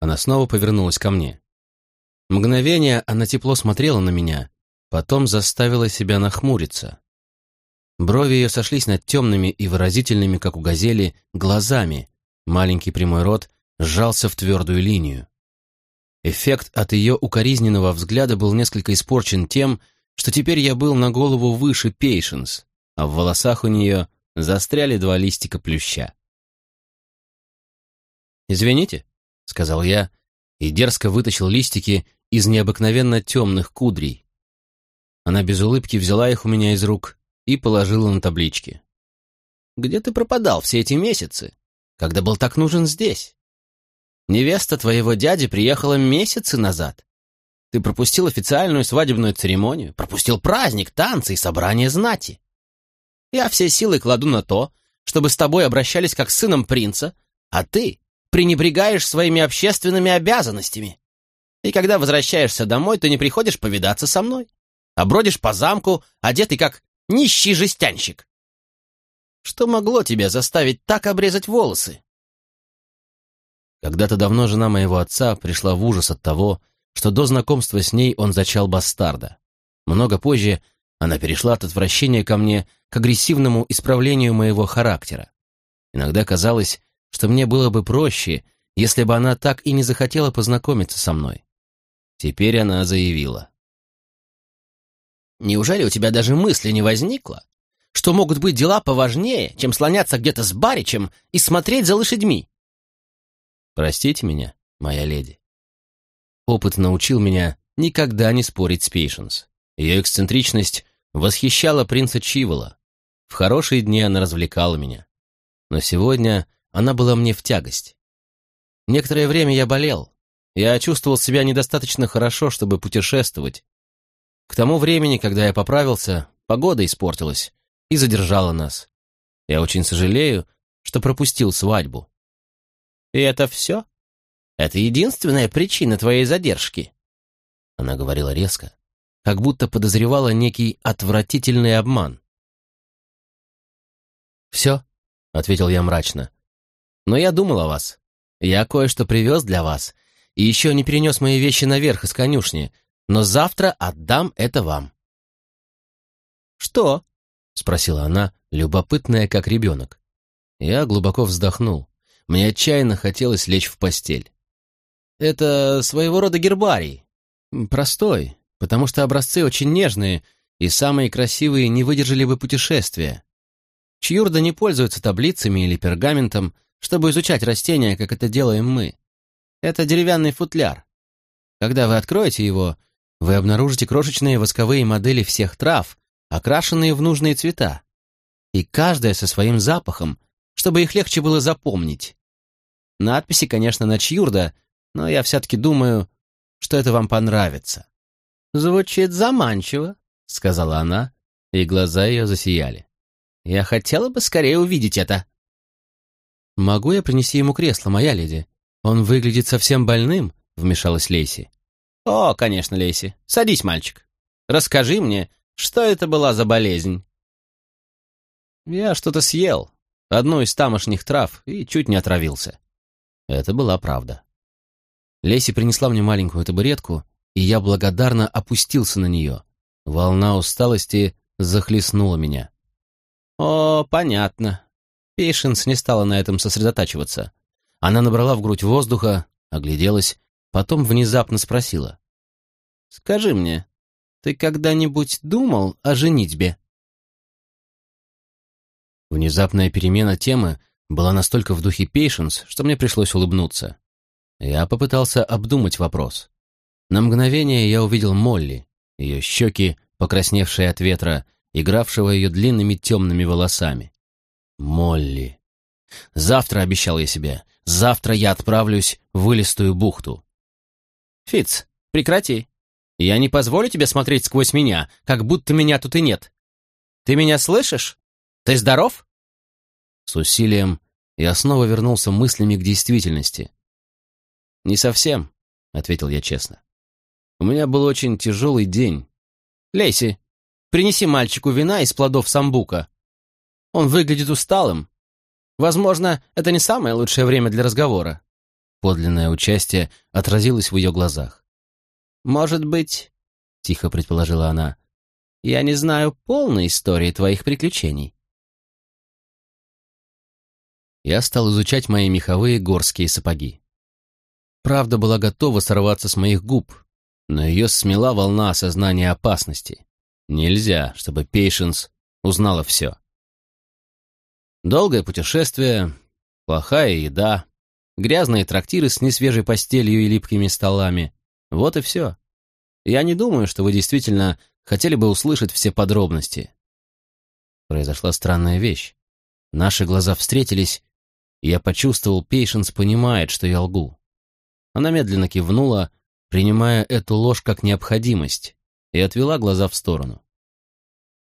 Она снова повернулась ко мне. Мгновение она тепло смотрела на меня, потом заставила себя нахмуриться. Брови ее сошлись над темными и выразительными, как у газели, глазами. Маленький прямой рот сжался в твердую линию. Эффект от ее укоризненного взгляда был несколько испорчен тем, что теперь я был на голову выше Пейшенс, а в волосах у нее застряли два листика плюща. «Извините», — сказал я, и дерзко вытащил листики из необыкновенно темных кудрей. Она без улыбки взяла их у меня из рук и положила на таблички. «Где ты пропадал все эти месяцы, когда был так нужен здесь? Невеста твоего дяди приехала месяцы назад. Ты пропустил официальную свадебную церемонию, пропустил праздник, танцы и собрание знати. Я все силы кладу на то, чтобы с тобой обращались как с сыном принца, а ты пренебрегаешь своими общественными обязанностями. И когда возвращаешься домой, ты не приходишь повидаться со мной, а бродишь по замку, одетый как нищий жестянщик. Что могло тебя заставить так обрезать волосы? Когда-то давно жена моего отца пришла в ужас от того, что до знакомства с ней он зачал бастарда. Много позже она перешла от отвращения ко мне к агрессивному исправлению моего характера. Иногда казалось, что мне было бы проще, если бы она так и не захотела познакомиться со мной. Теперь она заявила. «Неужели у тебя даже мысли не возникло, что могут быть дела поважнее, чем слоняться где-то с баричем и смотреть за лошадьми?» Простите меня, моя леди. Опыт научил меня никогда не спорить с Пейшенс. Ее эксцентричность восхищала принца Чивола. В хорошие дни она развлекала меня. Но сегодня она была мне в тягость. Некоторое время я болел. Я чувствовал себя недостаточно хорошо, чтобы путешествовать. К тому времени, когда я поправился, погода испортилась и задержала нас. Я очень сожалею, что пропустил свадьбу. «И это все? Это единственная причина твоей задержки?» Она говорила резко, как будто подозревала некий отвратительный обман. «Все», — ответил я мрачно. «Но я думал о вас. Я кое-что привез для вас, и еще не перенес мои вещи наверх из конюшни, но завтра отдам это вам». «Что?» — спросила она, любопытная, как ребенок. Я глубоко вздохнул. Мне отчаянно хотелось лечь в постель. Это своего рода гербарий. Простой, потому что образцы очень нежные, и самые красивые не выдержали бы путешествия. Чьюрда не пользуется таблицами или пергаментом, чтобы изучать растения, как это делаем мы. Это деревянный футляр. Когда вы откроете его, вы обнаружите крошечные восковые модели всех трав, окрашенные в нужные цвета. И каждая со своим запахом, чтобы их легче было запомнить. Надписи, конечно, на чьюрда, но я все-таки думаю, что это вам понравится». «Звучит заманчиво», — сказала она, и глаза ее засияли. «Я хотела бы скорее увидеть это». «Могу я принести ему кресло, моя леди? Он выглядит совсем больным», — вмешалась Лейси. «О, конечно, Лейси. Садись, мальчик. Расскажи мне, что это была за болезнь?» «Я что-то съел, одну из тамошних трав, и чуть не отравился. Это была правда. Леси принесла мне маленькую табуретку, и я благодарно опустился на нее. Волна усталости захлестнула меня. «О, понятно». Пейшенс не стала на этом сосредотачиваться. Она набрала в грудь воздуха, огляделась, потом внезапно спросила. «Скажи мне, ты когда-нибудь думал о женитьбе?» Внезапная перемена темы была настолько в духе Пейшенс, что мне пришлось улыбнуться. Я попытался обдумать вопрос. На мгновение я увидел Молли, ее щеки, покрасневшие от ветра, игравшего ее длинными темными волосами. Молли. Завтра, обещал я себе, завтра я отправлюсь в Вылистую бухту. Фиц, прекрати. Я не позволю тебе смотреть сквозь меня, как будто меня тут и нет. Ты меня слышишь? Ты здоров?» С усилием я снова вернулся мыслями к действительности. «Не совсем», — ответил я честно. «У меня был очень тяжелый день. Лейси, принеси мальчику вина из плодов самбука. Он выглядит усталым». Возможно, это не самое лучшее время для разговора». Подлинное участие отразилось в ее глазах. «Может быть, — тихо предположила она, — я не знаю полной истории твоих приключений». Я стал изучать мои меховые горские сапоги. Правда была готова сорваться с моих губ, но ее смела волна осознания опасности. Нельзя, чтобы Пейшенс узнала все. Долгое путешествие, плохая еда, грязные трактиры с несвежей постелью и липкими столами. Вот и все. Я не думаю, что вы действительно хотели бы услышать все подробности. Произошла странная вещь. Наши глаза встретились, и я почувствовал, Пейшенс понимает, что я лгу. Она медленно кивнула, принимая эту ложь как необходимость, и отвела глаза в сторону.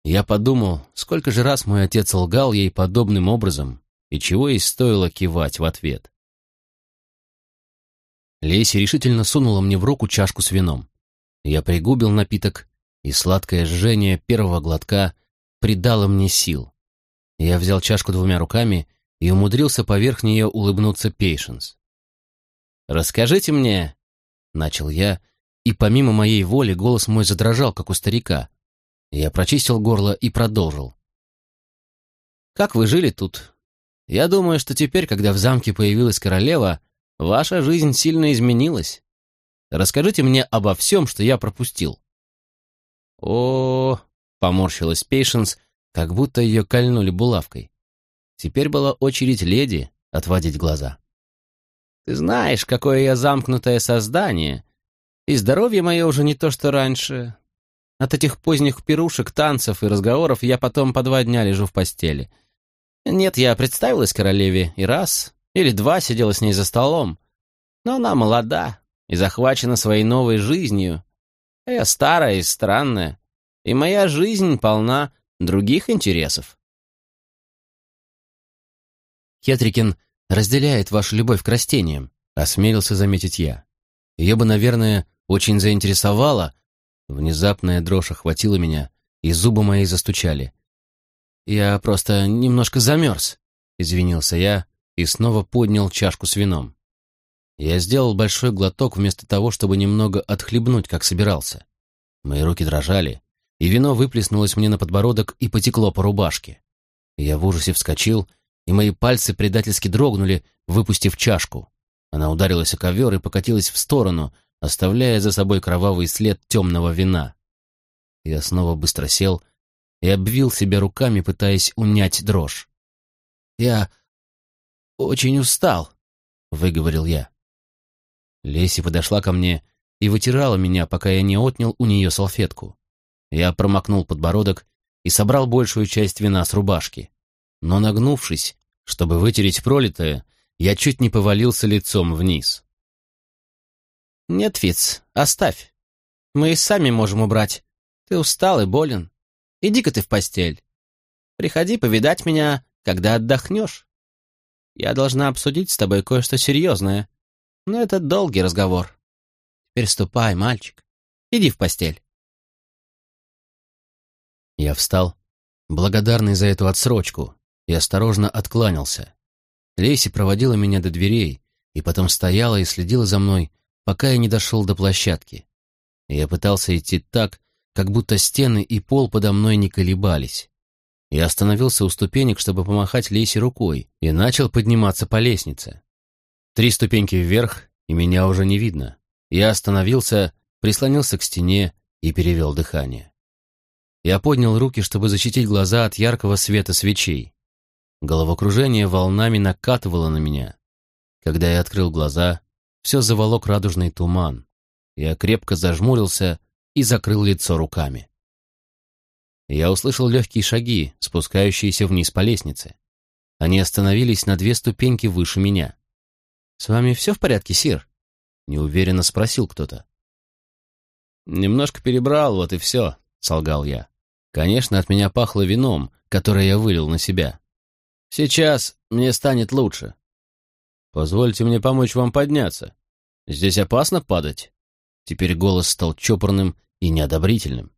Я подумал, сколько же раз мой отец лгал ей подобным образом, и чего ей стоило кивать в ответ. Леся решительно сунула мне в руку чашку с вином. Я пригубил напиток, и сладкое жжение первого глотка придало мне сил. Я взял чашку двумя руками и умудрился поверх нее улыбнуться Пейшенс. «Расскажите мне», — начал я, и помимо моей воли голос мой задрожал, как у старика. Я прочистил горло и продолжил. «Как вы жили тут? Я думаю, что теперь, когда в замке появилась королева, ваша жизнь сильно изменилась. Расскажите мне обо всем, что я пропустил». «О, поморщилась Пейшенс, как будто ее кольнули булавкой. Теперь была очередь леди отводить глаза. Ты знаешь, какое я замкнутое создание, и здоровье мое уже не то, что раньше. От этих поздних пирушек, танцев и разговоров я потом по два дня лежу в постели. Нет, я представилась королеве и раз или два сидела с ней за столом. Но она молода и захвачена своей новой жизнью. А я старая и странная, и моя жизнь полна других интересов. Хетрикин разделяет вашу любовь к растениям», — осмелился заметить я. Ее бы, наверное, очень заинтересовало. Внезапная дрожь охватила меня, и зубы мои застучали. «Я просто немножко замерз», — извинился я и снова поднял чашку с вином. Я сделал большой глоток вместо того, чтобы немного отхлебнуть, как собирался. Мои руки дрожали, и вино выплеснулось мне на подбородок и потекло по рубашке. Я в ужасе вскочил и мои пальцы предательски дрогнули, выпустив чашку. Она ударилась о ковер и покатилась в сторону, оставляя за собой кровавый след темного вина. Я снова быстро сел и обвил себя руками, пытаясь унять дрожь. «Я очень устал», — выговорил я. Леси подошла ко мне и вытирала меня, пока я не отнял у нее салфетку. Я промокнул подбородок и собрал большую часть вина с рубашки. Но, нагнувшись, чтобы вытереть пролитое, я чуть не повалился лицом вниз. «Нет, Фиц, оставь. Мы и сами можем убрать. Ты устал и болен. Иди-ка ты в постель. Приходи повидать меня, когда отдохнешь. Я должна обсудить с тобой кое-что серьезное, но это долгий разговор. Теперь ступай, мальчик. Иди в постель». Я встал, благодарный за эту отсрочку, и осторожно откланялся. Лейси проводила меня до дверей и потом стояла и следила за мной, пока я не дошел до площадки. Я пытался идти так, как будто стены и пол подо мной не колебались. Я остановился у ступенек, чтобы помахать Лейси рукой, и начал подниматься по лестнице. Три ступеньки вверх, и меня уже не видно. Я остановился, прислонился к стене и перевел дыхание. Я поднял руки, чтобы защитить глаза от яркого света свечей. Головокружение волнами накатывало на меня. Когда я открыл глаза, все заволок радужный туман. Я крепко зажмурился и закрыл лицо руками. Я услышал легкие шаги, спускающиеся вниз по лестнице. Они остановились на две ступеньки выше меня. «С вами все в порядке, Сир?» — неуверенно спросил кто-то. «Немножко перебрал, вот и все», — солгал я. Конечно, от меня пахло вином, которое я вылил на себя. Сейчас мне станет лучше. Позвольте мне помочь вам подняться. Здесь опасно падать. Теперь голос стал чопорным и неодобрительным.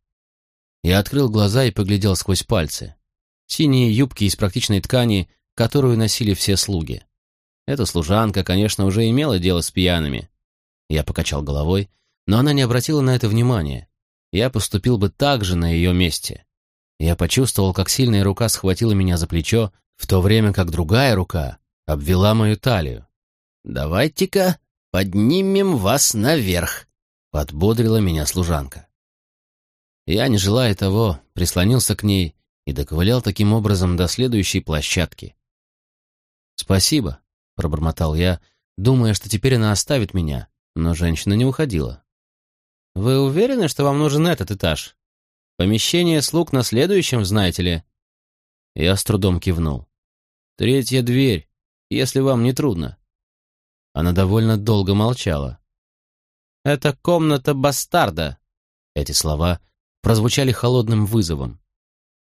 Я открыл глаза и поглядел сквозь пальцы. Синие юбки из практичной ткани которую носили все слуги. Эта служанка, конечно, уже имела дело с пьяными. Я покачал головой, но она не обратила на это внимания. Я поступил бы так же на ее месте. Я почувствовал, как сильная рука схватила меня за плечо, в то время как другая рука обвела мою талию. «Давайте-ка поднимем вас наверх», — подбодрила меня служанка. Я, не желая того, прислонился к ней и доковылял таким образом до следующей площадки. «Спасибо», — пробормотал я, думая, что теперь она оставит меня, но женщина не уходила. «Вы уверены, что вам нужен этот этаж? Помещение слуг на следующем, знаете ли?» Я с трудом кивнул. «Третья дверь, если вам не трудно». Она довольно долго молчала. «Это комната бастарда». Эти слова прозвучали холодным вызовом.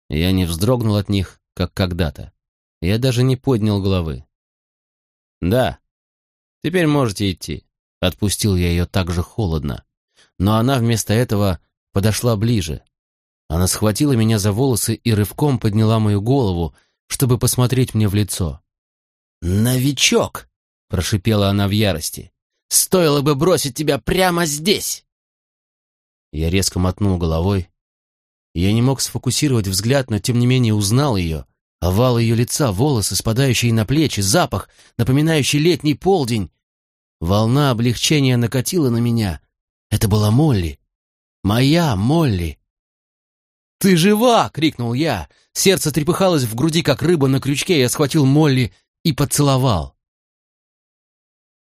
Я не вздрогнул от них, как когда-то. Я даже не поднял головы. «Да, теперь можете идти», — отпустил я ее так же холодно. Но она вместо этого подошла ближе. Она схватила меня за волосы и рывком подняла мою голову, чтобы посмотреть мне в лицо. «Новичок!» — прошипела она в ярости. «Стоило бы бросить тебя прямо здесь!» Я резко мотнул головой. Я не мог сфокусировать взгляд, но тем не менее узнал ее. Овал ее лица, волосы, спадающие на плечи, запах, напоминающий летний полдень. Волна облегчения накатила на меня. Это была Молли. Моя Молли. «Ты жива!» — крикнул я. Сердце трепыхалось в груди, как рыба на крючке. Я схватил Молли и поцеловал.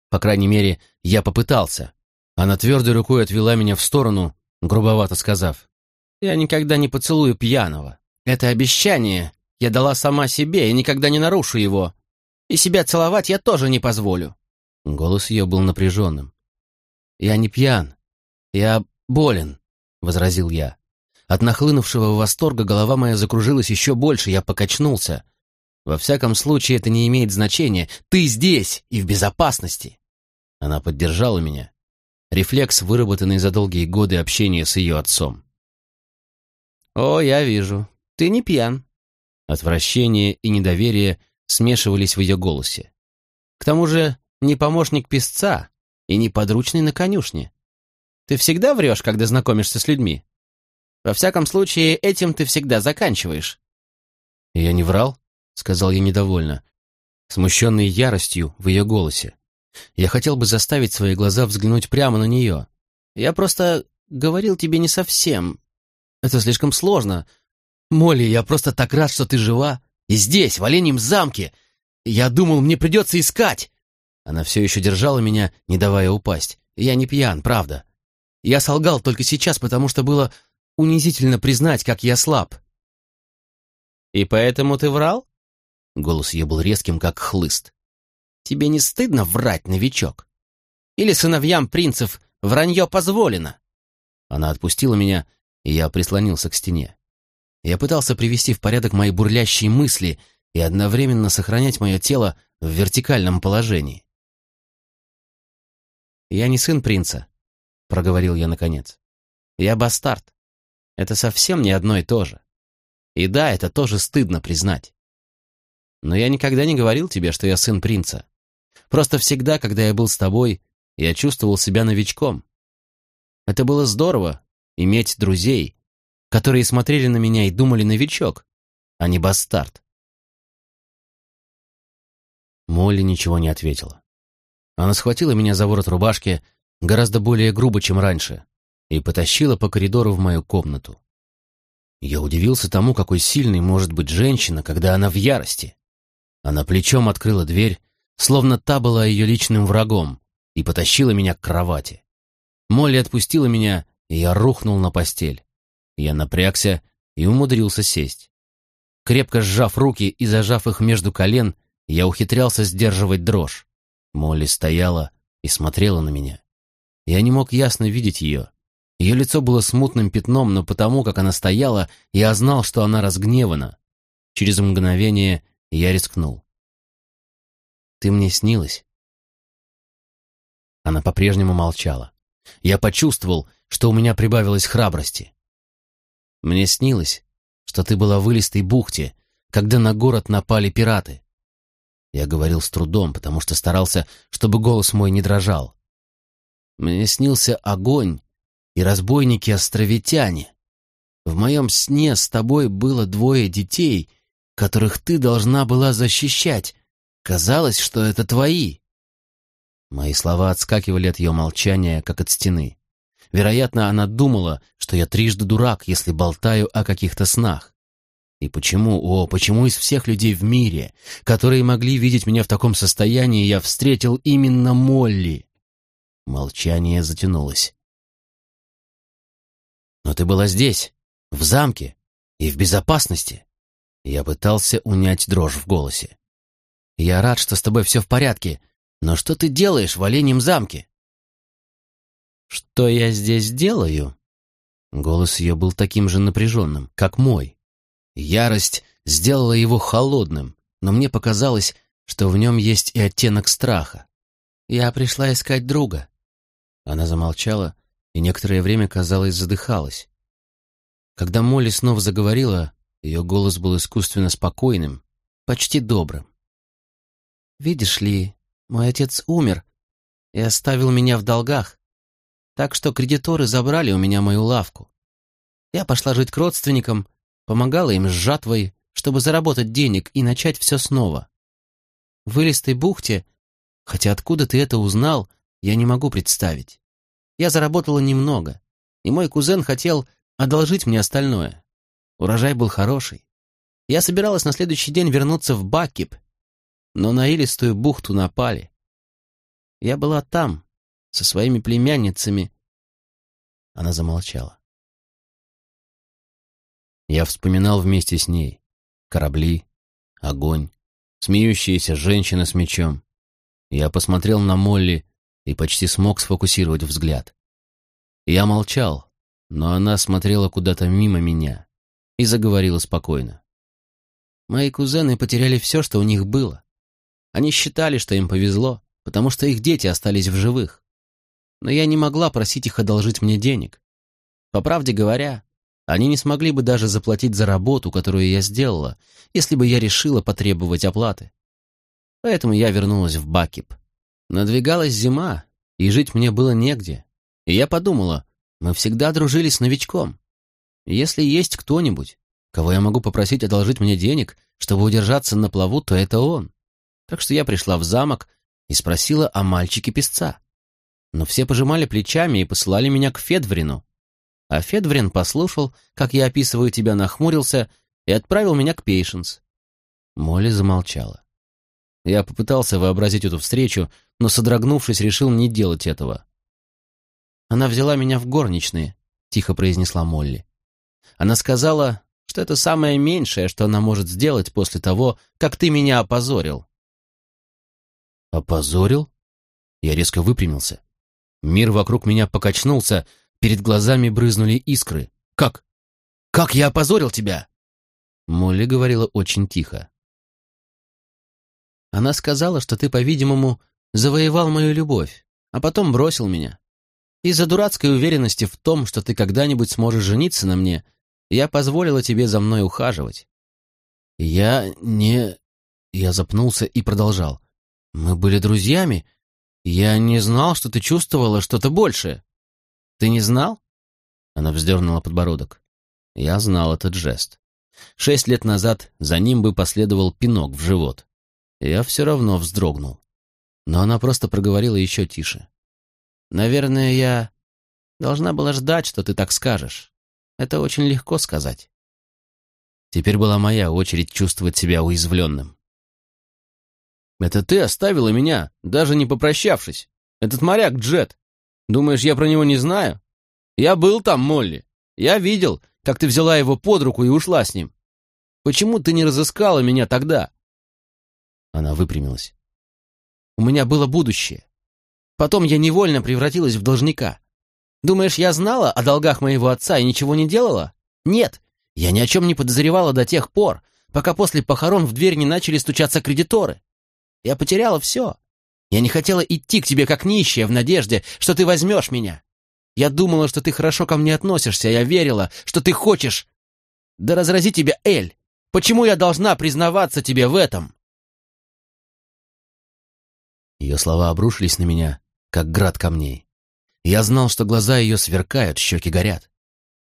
По крайней мере, я попытался. Она твердой рукой отвела меня в сторону, грубовато сказав. «Я никогда не поцелую пьяного. Это обещание я дала сама себе и никогда не нарушу его. И себя целовать я тоже не позволю». Голос ее был напряженным. «Я не пьян. Я болен», — возразил я. От нахлынувшего восторга голова моя закружилась еще больше, я покачнулся. «Во всяком случае, это не имеет значения. Ты здесь и в безопасности». Она поддержала меня. Рефлекс, выработанный за долгие годы общения с ее отцом. «О, я вижу. Ты не пьян». Отвращение и недоверие смешивались в ее голосе. «К тому же не помощник писца и не подручный на конюшне. Ты всегда врешь, когда знакомишься с людьми? Во всяком случае, этим ты всегда заканчиваешь». «Я не врал», — сказал я недовольно, смущенный яростью в ее голосе. Я хотел бы заставить свои глаза взглянуть прямо на нее. Я просто говорил тебе не совсем. Это слишком сложно. Молли, я просто так рад, что ты жива. И здесь, в Оленьем замке. Я думал, мне придется искать. Она все еще держала меня, не давая упасть. Я не пьян, правда. Я солгал только сейчас, потому что было унизительно признать, как я слаб. «И поэтому ты врал?» Голос ее был резким, как хлыст. Тебе не стыдно врать, новичок? Или сыновьям принцев вранье позволено?» Она отпустила меня, и я прислонился к стене. Я пытался привести в порядок мои бурлящие мысли и одновременно сохранять мое тело в вертикальном положении. «Я не сын принца», — проговорил я наконец. «Я бастард. Это совсем не одно и то же. И да, это тоже стыдно признать. Но я никогда не говорил тебе, что я сын принца. Просто всегда, когда я был с тобой, я чувствовал себя новичком. Это было здорово, иметь друзей, которые смотрели на меня и думали новичок, а не бастард. Молли ничего не ответила. Она схватила меня за ворот рубашки гораздо более грубо, чем раньше, и потащила по коридору в мою комнату. Я удивился тому, какой сильной может быть женщина, когда она в ярости. Она плечом открыла дверь, словно та была ее личным врагом, и потащила меня к кровати. Молли отпустила меня, и я рухнул на постель. Я напрягся и умудрился сесть. Крепко сжав руки и зажав их между колен, я ухитрялся сдерживать дрожь. Молли стояла и смотрела на меня. Я не мог ясно видеть ее. Ее лицо было смутным пятном, но потому, как она стояла, я знал, что она разгневана. Через мгновение я рискнул. Ты мне снилась?» Она по-прежнему молчала. Я почувствовал, что у меня прибавилось храбрости. Мне снилось, что ты была в вылистой бухте, когда на город напали пираты. Я говорил с трудом, потому что старался, чтобы голос мой не дрожал. Мне снился огонь и разбойники-островитяне. В моем сне с тобой было двое детей, которых ты должна была защищать. Казалось, что это твои. Мои слова отскакивали от ее молчания, как от стены. Вероятно, она думала, что я трижды дурак, если болтаю о каких-то снах. И почему, о, почему из всех людей в мире, которые могли видеть меня в таком состоянии, я встретил именно Молли? Молчание затянулось. «Но ты была здесь, в замке и в безопасности». Я пытался унять дрожь в голосе. «Я рад, что с тобой все в порядке, но что ты делаешь в Оленьем замке?» «Что я здесь делаю?» Голос ее был таким же напряженным, как мой. Ярость сделала его холодным, но мне показалось, что в нем есть и оттенок страха. «Я пришла искать друга». Она замолчала и некоторое время, казалось, задыхалась. Когда Молли снова заговорила, ее голос был искусственно спокойным, почти добрым. «Видишь ли, мой отец умер и оставил меня в долгах, так что кредиторы забрали у меня мою лавку. Я пошла жить к родственникам, помогала им с жатвой, чтобы заработать денег и начать все снова. В Илистой бухте, хотя откуда ты это узнал, я не могу представить. Я заработала немного, и мой кузен хотел одолжить мне остальное. Урожай был хороший. Я собиралась на следующий день вернуться в Бакип, но на Илистую бухту напали. Я была там, со своими племянницами. Она замолчала. Я вспоминал вместе с ней. Корабли, огонь, смеющаяся женщина с мечом. Я посмотрел на Молли и почти смог сфокусировать взгляд. Я молчал, но она смотрела куда-то мимо меня и заговорила спокойно. Мои кузены потеряли все, что у них было. Они считали, что им повезло, потому что их дети остались в живых. Но я не могла просить их одолжить мне денег. По правде говоря, они не смогли бы даже заплатить за работу, которую я сделала, если бы я решила потребовать оплаты. Поэтому я вернулась в Бакип. Надвигалась зима, и жить мне было негде. И я подумала, мы всегда дружили с новичком. Если есть кто-нибудь, кого я могу попросить одолжить мне денег, чтобы удержаться на плаву, то это он. Так что я пришла в замок и спросила о мальчике-песца. Но все пожимали плечами и посылали меня к Федврину. А Федврин послушал, как я описываю тебя, нахмурился и отправил меня к Пейшенс. Молли замолчала. Я попытался вообразить эту встречу, но, содрогнувшись, решил не делать этого. «Она взяла меня в горничные», — тихо произнесла Молли. «Она сказала, что это самое меньшее, что она может сделать после того, как ты меня опозорил». «Опозорил?» Я резко выпрямился. Мир вокруг меня покачнулся, перед глазами брызнули искры. «Как? Как я опозорил тебя?» Молли говорила очень тихо. Она сказала, что ты, по-видимому, завоевал мою любовь, а потом бросил меня. Из-за дурацкой уверенности в том, что ты когда-нибудь сможешь жениться на мне, я позволила тебе за мной ухаживать. Я не... Я запнулся и продолжал. Мы были друзьями. Я не знал, что ты чувствовала что-то большее. Ты не знал? Она вздернула подбородок. Я знал этот жест. Шесть лет назад за ним бы последовал пинок в живот. Я все равно вздрогнул. Но она просто проговорила еще тише. «Наверное, я должна была ждать, что ты так скажешь. Это очень легко сказать». Теперь была моя очередь чувствовать себя уязвленным. Это ты оставила меня, даже не попрощавшись. Этот моряк Джет. Думаешь, я про него не знаю? Я был там, Молли. Я видел, как ты взяла его под руку и ушла с ним. Почему ты не разыскала меня тогда?» Она выпрямилась. «У меня было будущее. Потом я невольно превратилась в должника. Думаешь, я знала о долгах моего отца и ничего не делала? Нет, я ни о чем не подозревала до тех пор, пока после похорон в дверь не начали стучаться кредиторы. Я потеряла все. Я не хотела идти к тебе как нищая в надежде, что ты возьмешь меня. Я думала, что ты хорошо ко мне относишься, я верила, что ты хочешь. Да разрази тебя, Эль! Почему я должна признаваться тебе в этом?» Ее слова обрушились на меня, как град камней. Я знал, что глаза ее сверкают, щеки горят.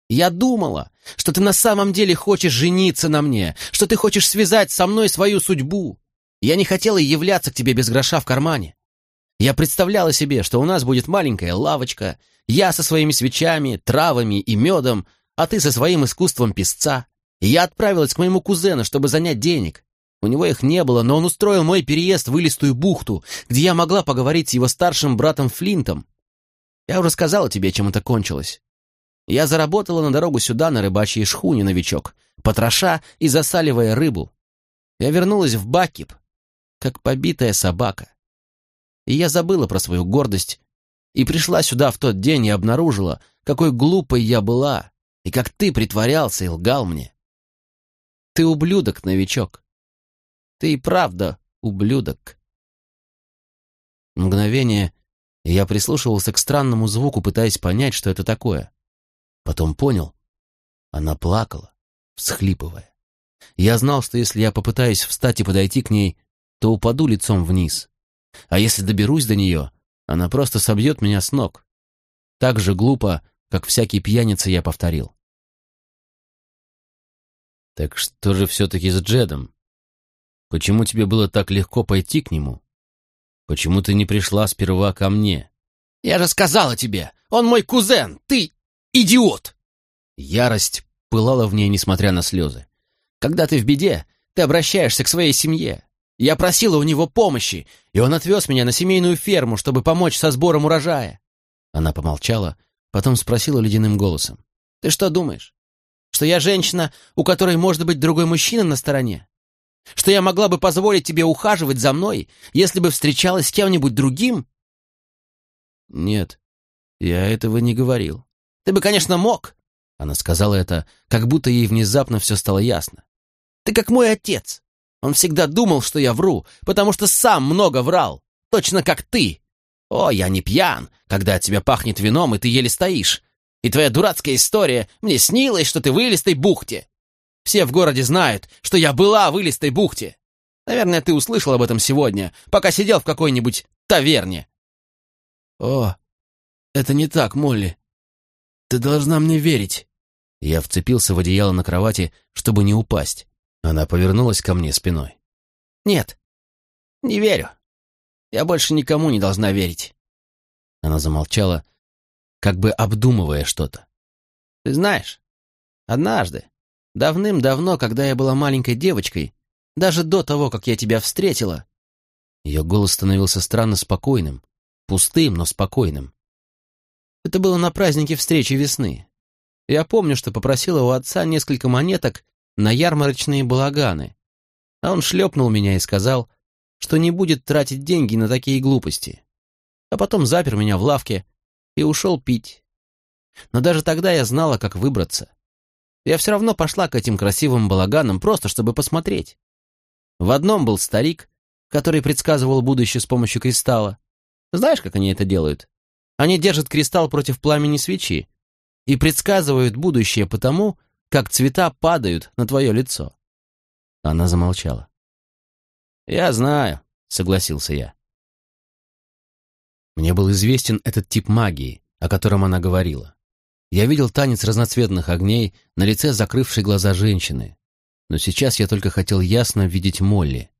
Я думала, что ты на самом деле хочешь жениться на мне, что ты хочешь связать со мной свою судьбу. Я не хотела являться к тебе без гроша в кармане. Я представляла себе, что у нас будет маленькая лавочка, я со своими свечами, травами и медом, а ты со своим искусством песца. И я отправилась к моему кузену, чтобы занять денег. У него их не было, но он устроил мой переезд в Илистую бухту, где я могла поговорить с его старшим братом Флинтом. Я уже сказала тебе, чем это кончилось. Я заработала на дорогу сюда на рыбачьей шхуне, новичок, потроша и засаливая рыбу. Я вернулась в Бакип, как побитая собака. И я забыла про свою гордость и пришла сюда в тот день и обнаружила, какой глупой я была, и как ты притворялся и лгал мне. Ты ублюдок, новичок. Ты и правда ублюдок. Мгновение я прислушивался к странному звуку, пытаясь понять, что это такое. Потом понял. Она плакала, всхлипывая. Я знал, что если я попытаюсь встать и подойти к ней, то упаду лицом вниз. А если доберусь до нее, она просто собьет меня с ног. Так же глупо, как всякий пьяница я повторил. Так что же все-таки с Джедом? Почему тебе было так легко пойти к нему? Почему ты не пришла сперва ко мне? Я же сказала тебе, он мой кузен, ты идиот! Ярость пылала в ней, несмотря на слезы. Когда ты в беде, ты обращаешься к своей семье. Я просила у него помощи, и он отвез меня на семейную ферму, чтобы помочь со сбором урожая. Она помолчала, потом спросила ледяным голосом. «Ты что думаешь? Что я женщина, у которой может быть другой мужчина на стороне? Что я могла бы позволить тебе ухаживать за мной, если бы встречалась с кем-нибудь другим?» «Нет, я этого не говорил». «Ты бы, конечно, мог!» Она сказала это, как будто ей внезапно все стало ясно. «Ты как мой отец. Он всегда думал, что я вру, потому что сам много врал, точно как ты. О, я не пьян, когда от тебя пахнет вином, и ты еле стоишь. И твоя дурацкая история мне снилась, что ты в Илистой бухте. Все в городе знают, что я была в Илистой бухте. Наверное, ты услышал об этом сегодня, пока сидел в какой-нибудь таверне. О, это не так, Молли. Ты должна мне верить. Я вцепился в одеяло на кровати, чтобы не упасть. Она повернулась ко мне спиной. «Нет, не верю. Я больше никому не должна верить». Она замолчала, как бы обдумывая что-то. «Ты знаешь, однажды, давным-давно, когда я была маленькой девочкой, даже до того, как я тебя встретила...» Ее голос становился странно спокойным, пустым, но спокойным. Это было на празднике встречи весны. Я помню, что попросила у отца несколько монеток на ярмарочные балаганы, а он шлепнул меня и сказал, что не будет тратить деньги на такие глупости. А потом запер меня в лавке и ушел пить. Но даже тогда я знала, как выбраться. Я все равно пошла к этим красивым балаганам, просто чтобы посмотреть. В одном был старик, который предсказывал будущее с помощью кристалла. Знаешь, как они это делают? Они держат кристалл против пламени свечи и предсказывают будущее потому, как цвета падают на твое лицо. Она замолчала. «Я знаю», — согласился я. Мне был известен этот тип магии, о котором она говорила. Я видел танец разноцветных огней на лице закрывшей глаза женщины. Но сейчас я только хотел ясно видеть Молли.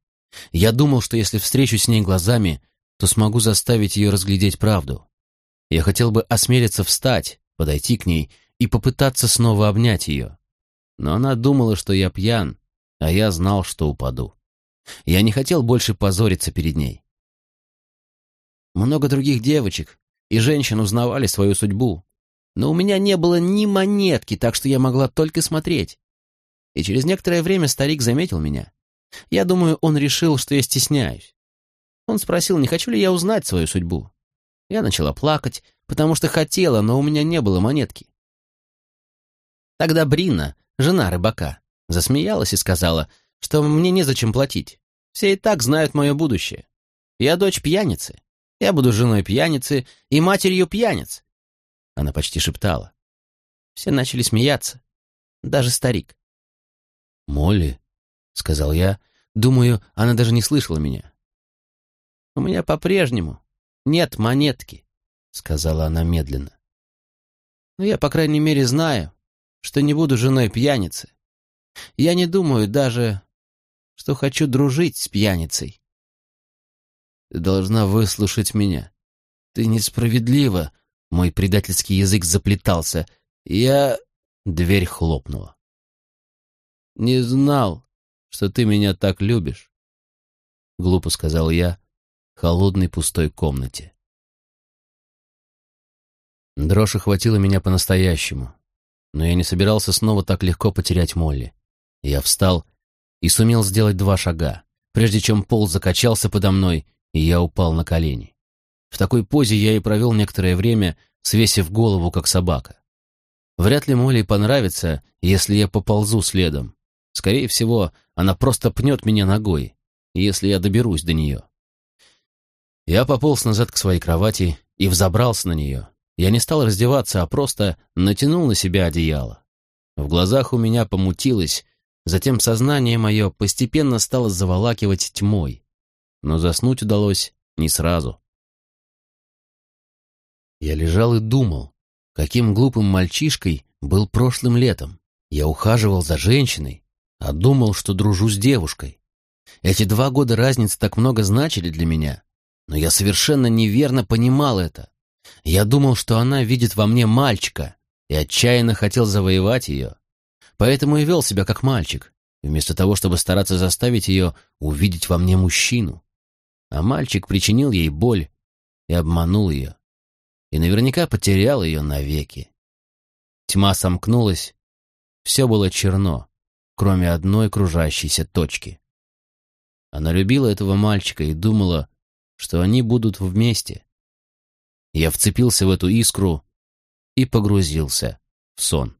Я думал, что если встречу с ней глазами, то смогу заставить ее разглядеть правду. Я хотел бы осмелиться встать, подойти к ней и попытаться снова обнять ее. Но она думала, что я пьян, а я знал, что упаду. Я не хотел больше позориться перед ней. Много других девочек и женщин узнавали свою судьбу, но у меня не было ни монетки, так что я могла только смотреть. И через некоторое время старик заметил меня. Я думаю, он решил, что я стесняюсь. Он спросил, не хочу ли я узнать свою судьбу. Я начала плакать, потому что хотела, но у меня не было монетки. Тогда Брина жена рыбака, засмеялась и сказала, что мне незачем платить. Все и так знают мое будущее. Я дочь пьяницы. Я буду женой пьяницы и матерью пьяниц. Она почти шептала. Все начали смеяться. Даже старик. «Молли», — сказал я, думаю, она даже не слышала меня. У меня по-прежнему нет монетки, сказала она медленно. Но я, по крайней мере, знаю, что не буду женой пьяницы. Я не думаю даже, что хочу дружить с пьяницей. Ты должна выслушать меня. Ты несправедлива. Мой предательский язык заплетался. Я... Дверь хлопнула. Не знал, что ты меня так любишь. Глупо сказал я в холодной пустой комнате. Дрожь охватила меня по-настоящему, но я не собирался снова так легко потерять Молли. Я встал и сумел сделать два шага, прежде чем пол закачался подо мной, и я упал на колени. В такой позе я и провел некоторое время, свесив голову, как собака. Вряд ли Молли понравится, если я поползу следом. Скорее всего, она просто пнет меня ногой, если я доберусь до нее. Я пополз назад к своей кровати и взобрался на нее, я не стал раздеваться, а просто натянул на себя одеяло. В глазах у меня помутилось, затем сознание мое постепенно стало заволакивать тьмой. Но заснуть удалось не сразу. Я лежал и думал, каким глупым мальчишкой был прошлым летом. Я ухаживал за женщиной, а думал, что дружу с девушкой. Эти два года разницы так много значили для меня, но я совершенно неверно понимал это. Я думал, что она видит во мне мальчика и отчаянно хотел завоевать ее. Поэтому и вел себя как мальчик, вместо того, чтобы стараться заставить ее увидеть во мне мужчину. А мальчик причинил ей боль и обманул ее. И наверняка потерял ее навеки. Тьма сомкнулась, все было черно, кроме одной кружащейся точки. Она любила этого мальчика и думала, что они будут вместе. Я вцепился в эту искру и погрузился в сон.